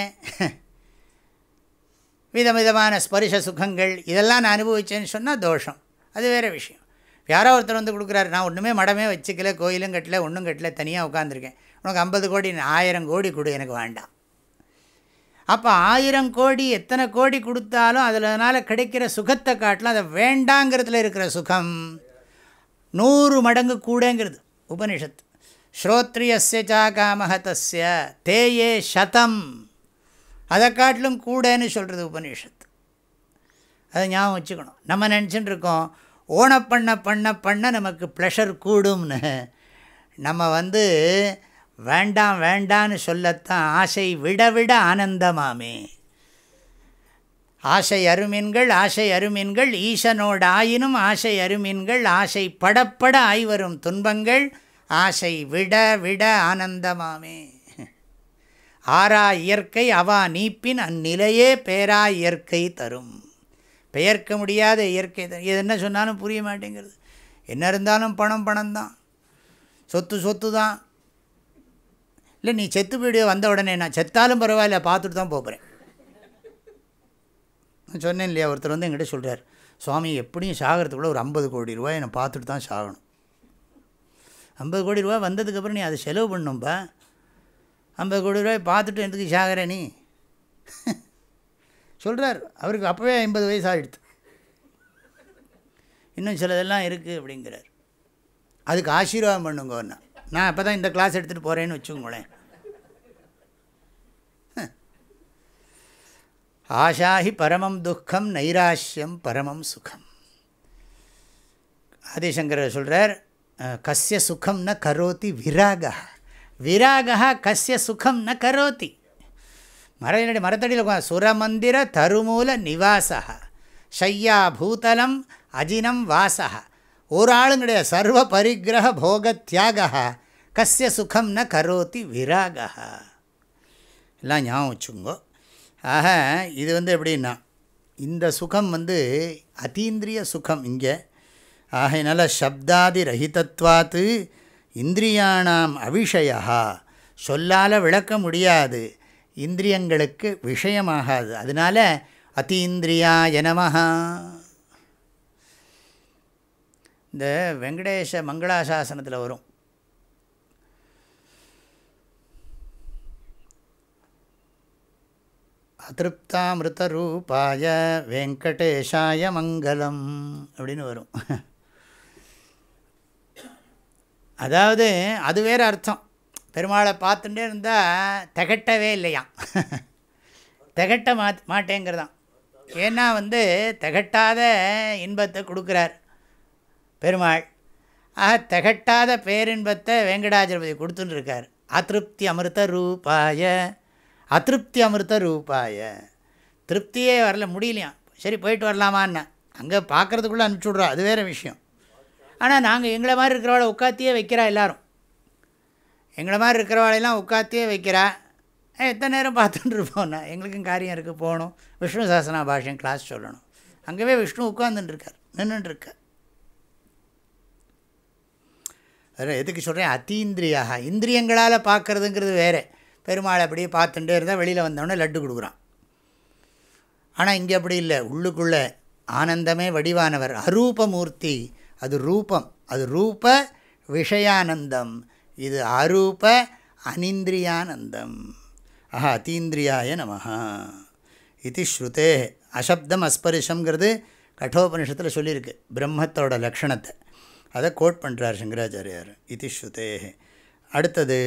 விதவிதமான ஸ்பரிச சுகங்கள் இதெல்லாம் நான் அனுபவித்தேன்னு சொன்னால் தோஷம். அது வேறு விஷயம். யாரோ ஒருத்தர் வந்து கொடுக்குறாரு. நான் ஒன்றுமே மடமே வச்சுக்கல கோயிலும் கட்டல ஒன்றும் கட்டல தனியாக உட்காந்துருக்கேன் உனக்கு ஐம்பது கோடி ஆயிரம் கோடி கொடு எனக்கு வேண்டாம். அப்போ ஆயிரம் கோடி எத்தனை கோடி கொடுத்தாலும் அதில் கிடைக்கிற சுகத்தை காட்டலாம். அதை வேண்டாங்கிறதுல இருக்கிற சுகம். நூறு மடங்கு கூடங்கிறது. உபனிஷத்து ஸ்ரோத்ரியஸ்ய சாகாமக தஸ்ய தேயே சதம். அதை காட்டிலும் கூடன்னு சொல்கிறது உபனிஷத்து அதை ஞாபகம் வச்சுக்கணும். நம்ம நினச்சிட்டு இருக்கோம் ஓன பண்ண பண்ண பண்ண நமக்கு ப்ளஷர் கூடும்னு. நம்ம வந்து வேண்டாம் வேண்டான்னு சொல்லத்தான் ஆசை விட விட ஆனந்தமாமே. ஆசை அருமீன்கள் ஆசை அருமீன்கள் ஈசனோட ஆயினும் ஆசை அருமீன்கள் ஆசை படப்பட ஆய்வரும் துன்பங்கள் ஆசை விட விட ஆனந்தமாமே. ஆறா இயற்கை அவா நீப்பின் அந்நிலையே பேரா இயற்கை தரும். பெயர்க்க முடியாத இயற்கை இது என்ன சொன்னாலும் புரிய மாட்டேங்கிறது. என்ன இருந்தாலும் பணம் பணம் தான் சொத்து சொத்து தான் இல்லை நீ செத்து வீடியோ வந்த உடனே. நான் செத்தாலும் பரவாயில்ல பார்த்துட்டு தான் போகிறேன் நான் சொன்னேன் இல்லையா ஒருத்தர் வந்து எங்கிட்ட சொல்கிறார் சுவாமி எப்படியும் சாகிறதுக்குள்ள ஒரு ஐம்பது கோடி ரூபாய் என்னை பார்த்துட்டு தான் சாகணும். ஐம்பது கோடி ரூபா வந்ததுக்கப்புறம் நீ அதை செலவு பண்ணும்பா. ஐம்பது கோடி ரூபாய் பார்த்துட்டு எதுக்கு சாகிற நீ? சொல்கிறார் அவருக்கு அப்போவே ஐம்பது வயசு ஆகிடுது இன்னும் சிலதெல்லாம் இருக்குது அப்படிங்கிறார். அதுக்கு ஆசீர்வாதம் பண்ணுங்கண்ணா நான் அப்போ தான் இந்த கிளாஸ் எடுத்துகிட்டு போகிறேன்னு வச்சுக்கோங்களேன். ஆஷாஹி பரமம் துக்கம் நைராஷ்யம் பரமம் சுகம். ஆதிசங்கரர் சொல்கிறார் கஸ்ய சுகம் ந கரோதி விராகா விராகா கஸ்ய சுகம் ந கரோதி. மரத்தடி மரத்தடியில் உட்காந்து சுரமந்திர தருமூல நிவாசா ஷையா பூதலம் அஜினம் வாசா ஒரு ஆளும் கிடையாது. சர்வ பரிகிரக போக தியாகா கஸ்ய சுகம் ந கரோதி விராகா எல்லாம் ஞாபகம் வச்சுங்கோ ஆக இது வந்து எப்படின்னா இந்த சுகம் வந்து அதீந்திரிய சுகம் இங்கே. ஆகையினால சப்தாதி ரஹிதத்வாத்து இந்திரியானாம் அவிஷயா சொல்லால் விளக்க முடியாது. இந்திரியங்களுக்கு விஷயமாகாது. அதனால் அத்தீந்திரியாய நமஹா. இந்த வெங்கடேஷ மங்களாசாசனத்தில் வரும். அதிருப்தாமிருதரூபாய வெங்கடேஷாய மங்களம் அப்படின்னு வரும். அதாவது அது வேறு அர்த்தம். பெருமாளை பார்த்துட்டே இருந்தால் திகட்டவே இல்லையாம் திகட்ட மா மாட்டேங்கிறதான். ஏன்னா வந்து திகட்டாத இன்பத்தை கொடுக்குறார் பெருமாள். ஆக திகட்டாத பேரின்பத்தை வெங்கடாஜலபதி கொடுத்துன்னு இருக்கார் அதிருப்தி அமிர்த ரூபாய அதிருப்தி அமிர்த ரூபாய. திருப்தியே வரல முடியலையாம் சரி போயிட்டு வரலாமான்னு. அங்கே பார்க்குறதுக்குள்ளே அனுப்பிச்சி விட்றோம் அது வேறு விஷயம். ஆனால் நாங்கள் எங்களை மாதிரி இருக்கிறவளை உட்காத்தியே வைக்கிறா எல்லோரும். எங்களை மாதிரி இருக்கிறவாளையெல்லாம் உட்காத்தியே வைக்கிறா. எத்தனை நேரம் பார்த்துட்டு இருப்போம்னா? எங்களுக்கும் காரியம் இருக்குது போகணும். விஷ்ணு சாசனா பாஷ்யம் கிளாஸ் சொல்லணும். அங்கேவே விஷ்ணு உட்காந்துட்டுருக்கார் நின்றுட்டுருக்கார் அதில் எதுக்கு சொல்கிறேன் அத்தீந்திரியாக. இந்திரியங்களால் பார்க்குறதுங்கிறது வேறு. பெருமாள் அப்படியே பார்த்துட்டே இருந்தால் வெளியில் வந்தோடனே லட்டு கொடுக்குறான். ஆனால் இங்கே அப்படி இல்லை. உள்ளுக்குள்ளே ஆனந்தமே வடிவானவர். அரூபமூர்த்தி. அது ரூபம். அது ரூப விஷயானந்தம். இது அரூப அனிந்திரியானந்தம். ஆஹா அத்தீந்திரியாய நமஹா. இது ஸ்ருதே அசப்தம் அஸ்பரிஷங்கிறது கட்டோபனிஷத்தில் சொல்லியிருக்கு பிரம்மத்தோட லக்ஷணத்தை அதை கோட் பண்ணுறார் சங்கராச்சாரியார். இது ஸ்ருதே. அடுத்தது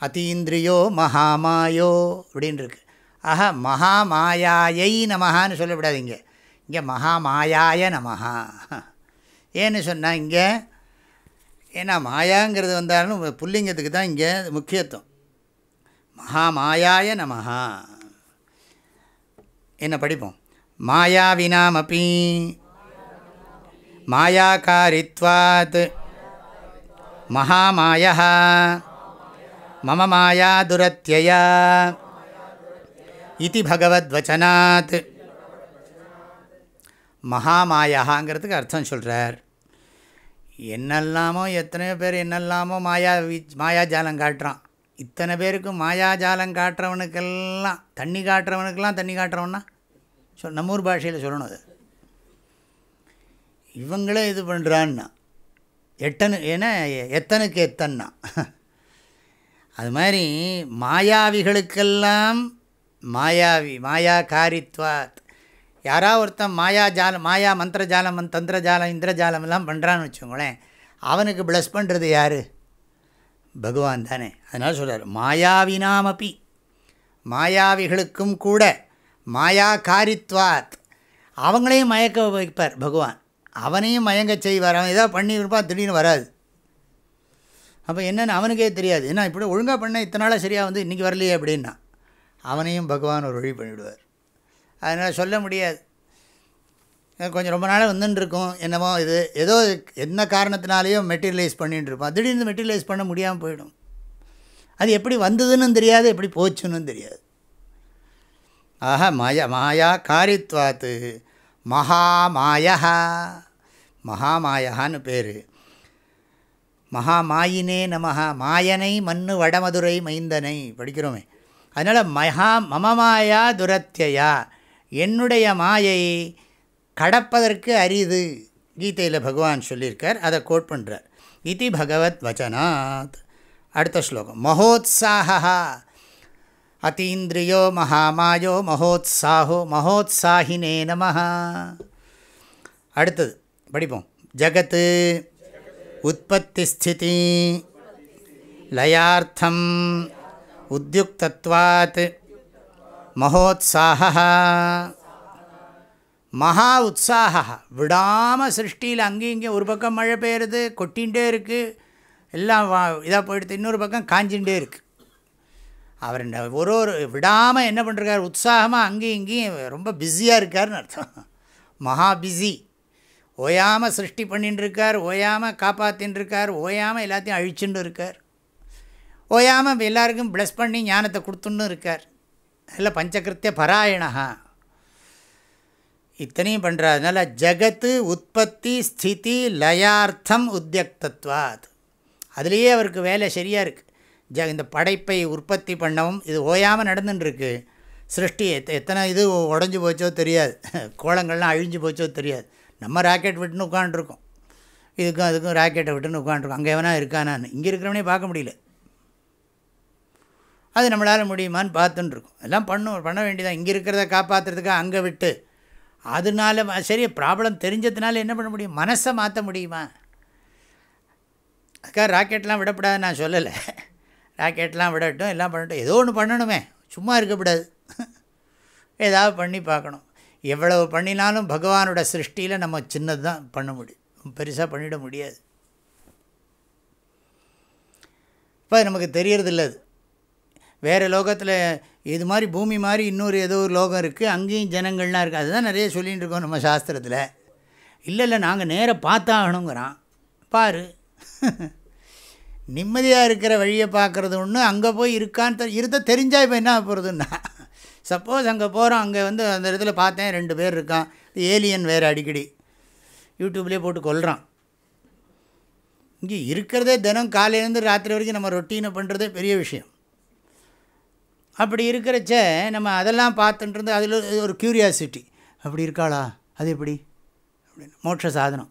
அத்தீந்திரியோ மகாமாயோ அப்படின்னு இருக்கு ஆஹா மகாமாயாயை நமஹான்னு சொல்லக்கூடாது இங்கே மகாமாயாய நமஹா. ஏன்னு சொன்னால் இங்கே ஏன்னா மாயாங்கிறது வந்தாலும் புல்லிங்கத்துக்கு தான் இங்கே முக்கியத்துவம். மகாமாயாய நமஹா. என்ன படிப்போம்? மாயாவினாமப்பி மாயாக்காரித்வாத் மகாமாய மம மாயா துரத்தியா இது பகவத்வச்சனாத். மகாமாயாங்கிறதுக்கு அர்த்தம் சொல்கிறார் என்னெல்லாமோ எத்தனையோ பேர் என்னெல்லாமோ மாயா மாயாஜாலம் காட்டுறான். இத்தனை பேருக்கு மாயாஜாலம் காட்டுறவனுக்கெல்லாம் தண்ணி காட்டுறவனுக்கெல்லாம் தண்ணி காட்டுறவனா சொ நம்ம ஊர் பாஷையில் சொல்லணும் அது. இவங்களே இது பண்ணுறான்னா எட்டனு ஏன்னா எத்தனுக்கு எத்தன்னா? அது மாதிரி மாயாவிகளுக்கெல்லாம் மாயாவி மாயா காரித்வாத் யாராவது ஒருத்தன் மாயா ஜாலம் மாயா மந்திரஜாலம் தந்திரஜாலம் இந்திரஜாலம் எல்லாம் பண்ணுறான்னு வச்சுக்கோங்களேன். அவனுக்கு ப்ளஸ் பண்ணுறது யார்? பகவான் தானே. அதனால் சொல்கிறார் மாயாவினாமப்பி மாயாவிகளுக்கும் கூட மாயா காரித்வாத். அவங்களையும் மயக்க வைப்பார் பகவான். அவனையும் மயங்க செய்வார். அவன் ஏதாவது பண்ணி இருப்பான் திடீர்னு வராது. அப்போ என்னென்னு அவனுக்கே தெரியாது. ஏன்னா இப்படி ஒழுங்காக பண்ண இத்தனை நாளாக சரியாக வந்து இன்றைக்கி வரலையே அப்படின்னா அவனையும் பகவான் ஒரு வழி பண்ணிவிடுவார். அதனால் சொல்ல முடியாது. கொஞ்சம் ரொம்ப நாளாக வந்துட்டுருக்கும் என்னமோ இது ஏதோ என்ன காரணத்தினாலேயோ மெட்டீரியலைஸ் பண்ணிகிட்டு திடீர்னு மெட்டீரியலைஸ் பண்ண முடியாமல் போயிடும். அது எப்படி வந்ததுன்னு தெரியாது எப்படி போச்சுன்னு தெரியாது. ஆஹா மாயா மாயா காரித்வாத்து. மகாமாயா மகாமாயான்னு பேர். மகாமாயினே நமஹா. மாயனை மண்ணு வடமதுரை மைந்தனை. படிக்கிறோமே. அதனால் மகா மமமாயா துரத்தியா என்னுடைய மாயை கடப்பதற்கு அரிது. கீதையில் பகவான் சொல்லியிருக்கார் அதை கோட் பண்ணுறார் இது பகவத் வச்சனாத். அடுத்த ஸ்லோகம். மகோத்சாகா அத்தீந்திரியோ மகாமாயோ மகோத்சாஹோ மகோத்சாஹினே நம அடுத்தது படிப்போம். ஜகத்து உற்பத்தி ஸ்திதி லயார்த்தம் உத்தியுக்தத்வாத் மகோத்சாக மகா உற்சாக விடாமல் சிருஷ்டியில் அங்கேயும் இங்கேயும் ஒரு பக்கம் மழை பெய்யுறது கொட்டின்ண்டே இருக்குது எல்லாம் வா இதாக போயிடுது. இன்னொரு பக்கம் காஞ்சின்ண்டே இருக்குது அவர் ஒரு ஒரு விடாமல் என்ன பண்ணுறாரு உற்சாகமாக அங்கேயும் இங்கேயும் ரொம்ப பிஸியாக இருக்காருன்னு அர்த்தம். மகா பிஸி. ஓயாமல் சிருஷ்டி பண்ணின்னு இருக்கார் ஓயாமல் காப்பாற்றின்னு இருக்கார் ஓயாமல் எல்லாத்தையும் அழிச்சுன்னு இருக்கார் ஓயாமல் எல்லாருக்கும் ப்ளஸ் பண்ணி ஞானத்தை கொடுத்துன்னு இருக்கார். இல்லை பஞ்சகிருத்திய பராயணா இத்தனையும் பண்ணுறார் அதனால் ஜகத்து உற்பத்தி ஸ்திதி லயார்த்தம் உத்தியக்தத்வாத் அதுலேயே அவருக்கு வேலை சரியாக இருக்குது ஜ இந்த படைப்பை உற்பத்தி பண்ணவும் இது ஓயாமல் நடந்துட்டுருக்கு சிருஷ்டி எத் எத்தனை இது உடஞ்சி போச்சோ தெரியாது. கோலங்கள்லாம் அழிஞ்சு போச்சோ தெரியாது. நம்ம ராக்கெட் விட்டுன்னு உட்காண்ட்ருக்கோம் இதுக்கும் அதுக்கும் ராக்கெட்டை விட்டுன்னு உட்காண்ட்ருக்கோம் அங்கே எவனா இருக்கானான்னு. இங்கே இருக்கிறவனே பார்க்க முடியல. அது நம்மளால் முடியுமான்னு பார்த்துன்னு இருக்கும் எல்லாம் பண்ணும் பண்ண வேண்டியதான் இங்கே இருக்கிறத காப்பாற்றுறதுக்கு அங்கே விட்டு. அதனால சரி ப்ராப்ளம் தெரிஞ்சதுனால என்ன பண்ண முடியும்? மனசை மாற்ற முடியுமா? அதுக்காக ராக்கெட்லாம் விடக்கூடாது நான் சொல்லலை. ராக்கெட்லாம் விடட்டும் எல்லாம் பண்ணட்டும். ஏதோ ஒன்று பண்ணணுமே. சும்மா இருக்கக்கூடாது. ஏதாவது பண்ணி பார்க்கணும். எவ்வளவு பண்ணினாலும் பகவானோட சிருஷ்டியில் நம்ம சின்னது தான் பண்ண முடியும். பெருசாக பண்ணிட முடியாது. இப்போ நமக்கு தெரியறதில்ல அது. வேறு லோகத்தில் இது மாதிரி பூமி மாதிரி இன்னொரு ஏதோ ஒரு லோகம் இருக்குது அங்கேயும் ஜனங்கள்லாம் இருக்குது அதுதான் நிறைய சொல்லிகிட்டு இருக்கோம் நம்ம சாஸ்திரத்தில். இல்லை இல்லை நாங்கள் நேராக பார்த்தாகணுங்கிறான் பாரு. நிம்மதியாக இருக்கிற வழியை பார்க்குறது ஒன்று அங்கே போய் இருக்கான்னு தெ இருந்த தெரிஞ்சால் இப்போ என்ன போகிறதுன்னா சப்போஸ் அங்கே போகிறோம் அங்கே வந்து அந்த இடத்துல பார்த்தேன் ரெண்டு பேர் இருக்கான். ஏலியன் வேறு அடிக்கடி. யூடியூப்லேயே போட்டு கொல்கிறான் இங்கே இருக்கிறதே தினம் காலையிலேருந்து ராத்திரி வரைக்கும் நம்ம ரொட்டீனை பண்ணுறதே பெரிய விஷயம். அப்படி இருக்கிறச்ச நம்ம அதெல்லாம் பார்த்துட்டு அதில் ஒரு க்யூரியாசிட்டி அப்படி இருக்காளா? அது எப்படி? அப்படின்னு. மோட்ச சாதனம்.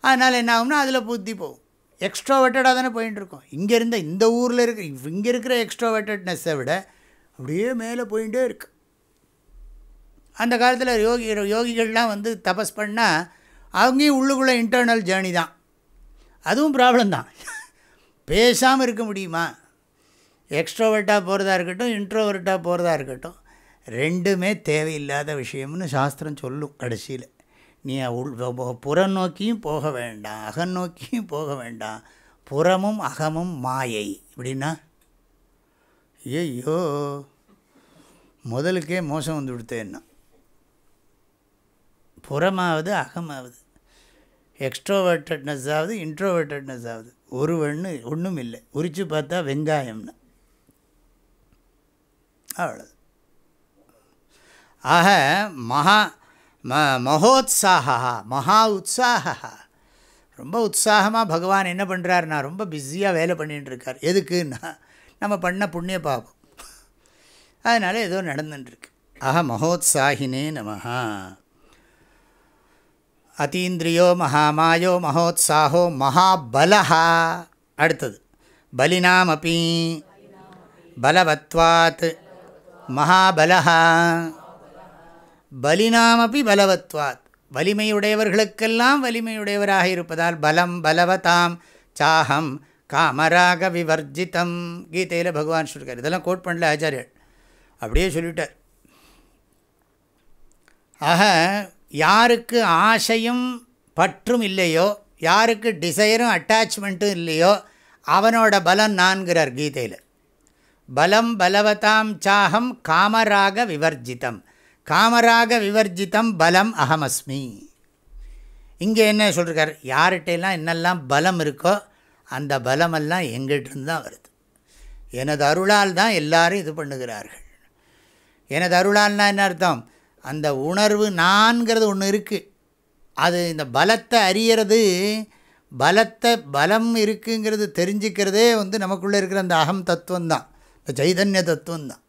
அதனால் என்ன ஆகும்னா அதில் புத்தி போகும். எக்ஸ்ட்ரோவெட்டடாக தானே போயின்னு இருக்கோம் இங்கே இருந்த இந்த ஊரில் இருக்க இங்கே இருக்கிற எக்ஸ்ட்ரோவெட்டட்னஸை விட அப்படியே மேலே போயிட்டே இருக்கு. அந்த காலத்தில் யோகி யோகிகள்லாம் வந்து தபஸ் பண்ணால் அவங்கேயும் உள்ளுக்குள்ளே இன்டர்னல் ஜேர்னி தான். அதுவும் ப்ராப்ளம் தான். பேசாமல் இருக்க முடியுமா? எக்ஸ்ட்ரோவர்ட்டாக போகிறதா இருக்கட்டும் இன்ட்ரோவர்ட்டாக போகிறதா இருக்கட்டும் ரெண்டுமே தேவையில்லாத விஷயம்னு சாஸ்திரம் சொல்லும் கடைசியில். நீ உள் புறம் நோக்கியும் போக வேண்டாம் அகநோக்கியும் நோக்கியும் போக வேண்டாம். புறமும் அகமும் மாயை இப்படின்னா ஐயோ முதலுக்கே மோசம் வந்து கொடுத்தேன்னா. புறமாவது அகமாவது. எக்ஸ்ட்ரோவர்டட்னஸ் ஆகுது இன்ட்ரோவர்டட்னஸ் ஆகுது ஒரு ஒன்று ஒன்றும் இல்லை. உரித்து பார்த்தா வெங்காயம்னு. அவ்வளோ ஆக மகா ம மகோத்சாகா மகா உற்சாகா ரொம்ப உற்சாகமாக பகவான் என்ன பண்ணுறாருனா ரொம்ப பிஸியாக வேலை பண்ணிகிட்டு இருக்கார் எதுக்குன்னா நம்ம பண்ண புண்ணிய பாவம் அதனால் ஏதோ நடந்துட்டுருக்கு. ஆஹா மகோத்சாகினே நமஹா. அத்தீந்திரியோ மகாமாயோ மகோத்சாகோ மகாபலஹா. அடுத்தது. பலினாமப்பி பலவத்வாத். மகாபலஹா. பலினாமப்பி பலவத்வாத். வலிமையுடையவர்களுக்கெல்லாம் வலிமையுடையவராக இருப்பதால் பலம் பலவதாம். சாகம் காமராக விவர்ஜிதம். கீதையில் பகவான் சொல்லியிருக்கார் இதெல்லாம் கோட் பண்ணல ஆச்சாரியர். அப்படியே சொல்லிட்டார். ஆக யாருக்கு ஆசையும் பற்றும் இல்லையோ யாருக்கு டிசைரும் அட்டாச்மெண்ட்டும் இல்லையோ அவனோட பலம் நான்கிறார் கீதையில். பலம் பலவதாம் சாகம் காமராக விவர்ஜிதம். காமராக விவர்ஜிதம் பலம் அகமஸ்மி. இங்கே என்ன சொல்கிறார் யார்கிட்டையெல்லாம் என்னெல்லாம் பலம் இருக்கோ அந்த பலமெல்லாம் எங்கிட்டிருந்து தான் வருது. எனது அருளால் தான் எல்லாரும் இது பண்ணுகிறார்கள். எனது அருளால்னா என்ன அர்த்தம்? அந்த உணர்வு நான்கிறது ஒன்று இருக்குது அது இந்த பலத்தை அறியறது பலத்தை பலம் இருக்குங்கிறது தெரிஞ்சுக்கிறதே வந்து நமக்குள்ளே இருக்கிற அந்த அகம் தத்துவம் தான் சைதன்ய தத்துவம் தான்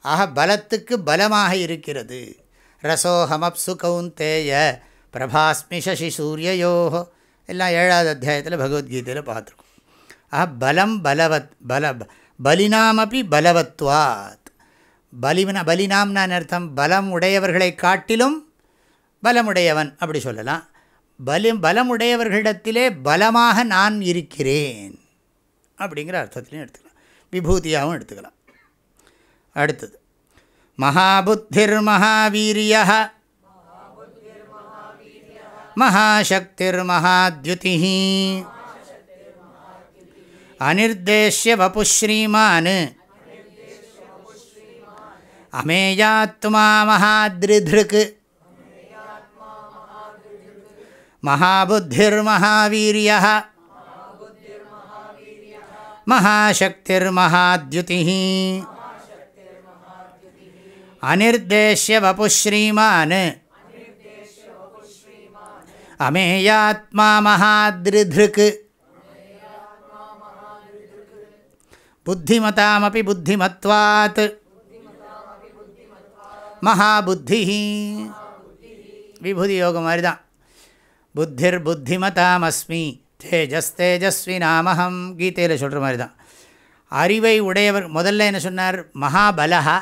ஆக பலத்துக்கு பலமாக இருக்கிறது. ரசோஹமப்சு கவுந்தேய பிரபாஸ்மி சசி சூரியயோ எல்லாம் ஏழாவது அத்தியாயத்தில் பகவத்கீதையில் பார்த்துருக்கோம். ஆஹா பலம் பலவத் பல பலினாமப்பி பலவத்வாத். பலினா பலினாம்னா அர்த்தம்? பலம் உடையவர்களை காட்டிலும் பலமுடையவன் அப்படி சொல்லலாம். பலம் பலமுடையவர்களிடத்திலே பலமாக நான் இருக்கிறேன். அப்படிங்கிற அர்த்தத்திலையும் எடுத்துக்கலாம். விபூதியாகவும் எடுத்துக்கலாம் அடுத்தது மகாபுத்திர் மகாவீரிய மகாசக்திர் மகாத்யுதி அனிர்தேஷ்ய வபுஸ்ரீமான் அமேயாத்மா மகாத்ரிதிருக் மகாபுத்திர்மகாவீரிய மகாசக்திர்மகாத்யுதி அனிர்தேஷ்ய வபுஸ்ரீமான் அமேயாத்மா மகாத்ரிதிருக் புத்திமதாமபி புத்திமத்வாத் மகாபுத்தி விபூதி யோகம் மாதிரி தான் புத்திர் புத்திமதாமஸ்மி தேஜஸ் தேஜஸ்வி நாமகம் கீதையில் சொல்கிற மாதிரி தான் அறிவை உடையவர் முதல்ல என்ன சொன்னார்? மகாபலஹா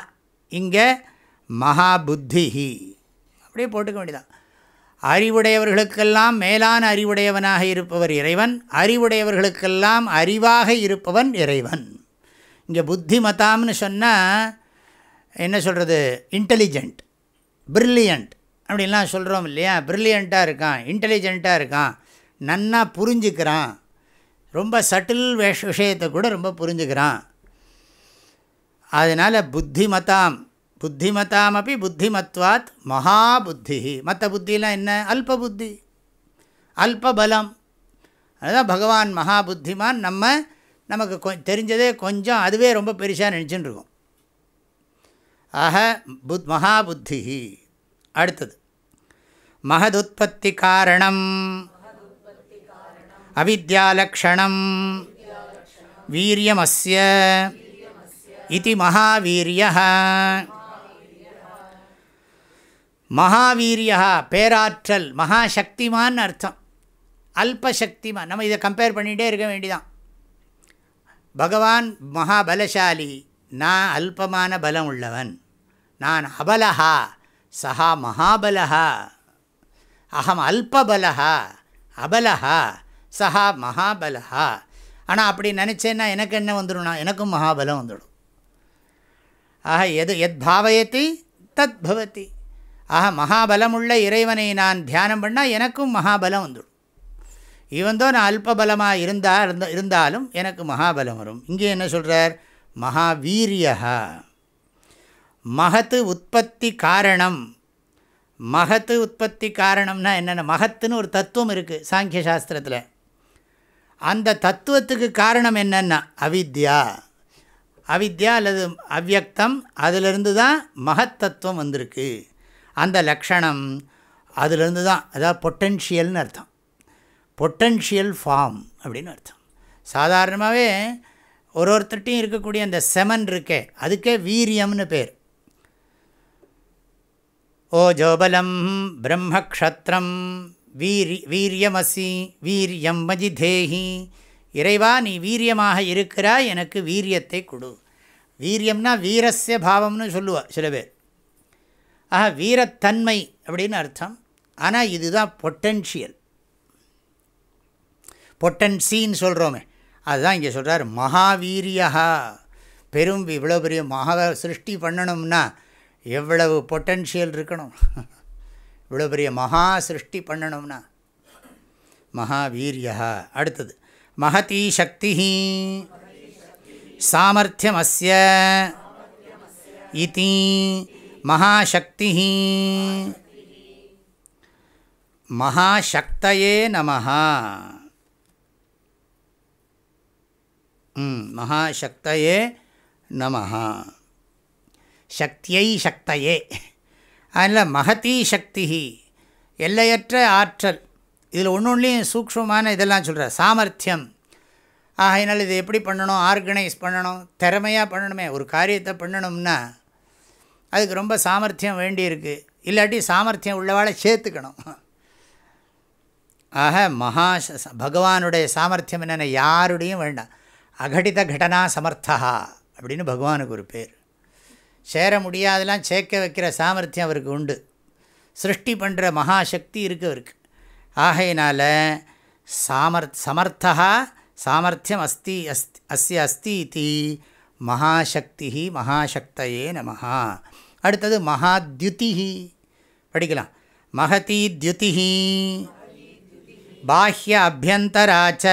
இங்கே மகாபுத்திஹி. அப்படியே போட்டுக்க வேண்டியதான். அறிவுடையவர்களுக்கெல்லாம் மேலான அறிவுடையவனாக இருப்பவர் இறைவன் அறிவுடையவர்களுக்கெல்லாம் அறிவாக இருப்பவன் இறைவன். இங்கே புத்திமதாம்னு சொன்னால் என்ன சொல்கிறது இன்டெலிஜென்ட் ப்ரில்லியண்ட் அப்படின்லாம் சொல்கிறோம் இல்லையா? ப்ரில்லியண்ட்டாக இருக்கான் இன்டெலிஜென்ட்டாக இருக்கான். நன்னா புரிஞ்சுக்கிறான். ரொம்ப சட்டில் விஷ விஷயத்தை கூட ரொம்ப புரிஞ்சுக்கிறான். அதனால் புத்திமதாம் புத்திமதாம் அப்படி புத்திமத்வாத் மகா புத்தி மற்ற புத்திலாம் என்ன? அல்ப புத்தி அல்ப பலம் அதுதான் பகவான் மகா புத்திமான் நம்ம நமக்கு கொ தெரிஞ்சதே கொஞ்சம் அதுவே ரொம்ப பெருசாக நினச்சின்னு இருக்கோம் ஆக புத் மகாபுத்தி அடுத்தது. மகதுற்பத்தி காரணம். அவித்யாலக்ஷணம் வீரியமஸ்ய இது மகாவீரிய மகாவீரியா பேராற்றல் மகாசக்திமான் அர்த்தம். அல்பசக்திமான் நம்ம இதை கம்பேர் பண்ணிகிட்டே இருக்க வேண்டிதான். பகவான் மகாபலசாலி நான் அல்பமான பலம் உள்ளவன். நான் அபலஹா சஹா மகாபலஹா. அகம் அல்பபலஹா அபலஹா. சஹா மகாபலஹா. ஆனால் அப்படி நினச்சேன்னா எனக்கு என்ன வந்துடும் எனக்கும் மகாபலம் வந்துடும். ஆக எது எத் பாவயத்தி தத் பவதி. ஆக மகாபலமுள்ள இறைவனை நான் தியானம் பண்ணால் எனக்கும் மகாபலம் வந்துடும். இவந்தோ நான் அல்பபலமாக இருந்தா இருந்த இருந்தாலும் எனக்கு மகாபலம் வரும். இங்கே என்ன சொல்கிறார் மகாவீரியா மகத்து உற்பத்தி காரணம். மகத்து உற்பத்தி காரணம்னா என்னென்ன? மகத்துன்னு ஒரு தத்துவம் இருக்குது சாங்கிய சாஸ்திரத்தில் அந்த தத்துவத்துக்கு காரணம் என்னென்னா அவித்யா. அவித்யா அல்லது அவ்வக்தம் அதிலிருந்து தான் மகத்தத்துவம் வந்திருக்கு. அந்த லக்ஷணம் அதிலிருந்து தான் அதாவது பொட்டென்ஷியல்னு அர்த்தம். பொட்டென்ஷியல் ஃபார்ம் அப்படின்னு அர்த்தம். சாதாரணமாகவே ஒரு ஒருத்தட்டையும் இருக்கக்கூடிய அந்த செமன் இருக்கே அதுக்கே வீரியம்னு பேர். ஓஜோபலம் பிரம்மக்ஷத்ரம் வீரி வீரியமசி வீரியம் மஜிதேஹி இறைவா நீ வீரியமாக இருக்கிறாய் எனக்கு வீரியத்தை கொடு. வீரியம்னா வீரஸ்ய பாவம்னு சொல்லுவாள் சில பேர். ஆக வீரத்தன்மை அப்படின்னு அர்த்தம். ஆனால் இதுதான் பொட்டென்ஷியல் பொட்டன்சின்னு சொல்கிறோமே அதுதான் இங்கே சொல்கிறார் மகாவீரியா பெரும் இவ்வளோ பெரிய மகா சிருஷ்டி பண்ணணும்னா எவ்வளவு பொட்டன்ஷியல் இருக்கணும்? இவ்வளோ பெரிய மகா சிருஷ்டி பண்ணணும்னா மகாவீரியா அடுத்தது மகதி சக்தி சாமர்த்தியமஸ்ய இதி மகாசக்தி மகாசக்தையே நமஹா. மகாசக்தையே நமஹா. சக்தியை சக்தையே. அதில் மகதீ சக்தி எல்லையற்ற ஆற்றல் இதில் ஒன்று ஒன்றுலையும் சூக்ஷமான இதெல்லாம் சொல்கிறார் சாமர்த்தியம். ஆகையினால் இதை எப்படி பண்ணணும்? ஆர்கனைஸ் பண்ணணும்? திறமையாக பண்ணணுமே. ஒரு காரியத்தை பண்ணணும்னா அதுக்கு ரொம்ப சாமர்த்தியம் வேண்டியிருக்கு. இல்லாட்டி சாமர்த்தியம் உள்ளவாளை சேர்த்துக்கணும். ஆக மகா பகவானுடைய சாமர்த்தியம் என்னென்ன? யாருடையும் வேண்டாம். அகடித கடனா சமர்த்தா அப்படின்னு பகவானுக்கு ஒரு பேர். சேர முடியாதெல்லாம் சேர்க்க வைக்கிற சாமர்த்தியம் அவருக்கு உண்டு. சிருஷ்டி பண்ணுற மகாசக்தி இருக்குது அவருக்கு. ஆகையினால் சாமர் சமர்த்தா சாமர்த்தியம் அஸ்தி அஸ் அஸ்ய அஸ்தி இத்தி மகாசக்தி மகாசக்தையே நமஹா. அடுத்தது மகாத்யுதிஹி. படிக்கலாம். மகதி தியுதிஹி பாஹ்ய அபியந்தராச்ச.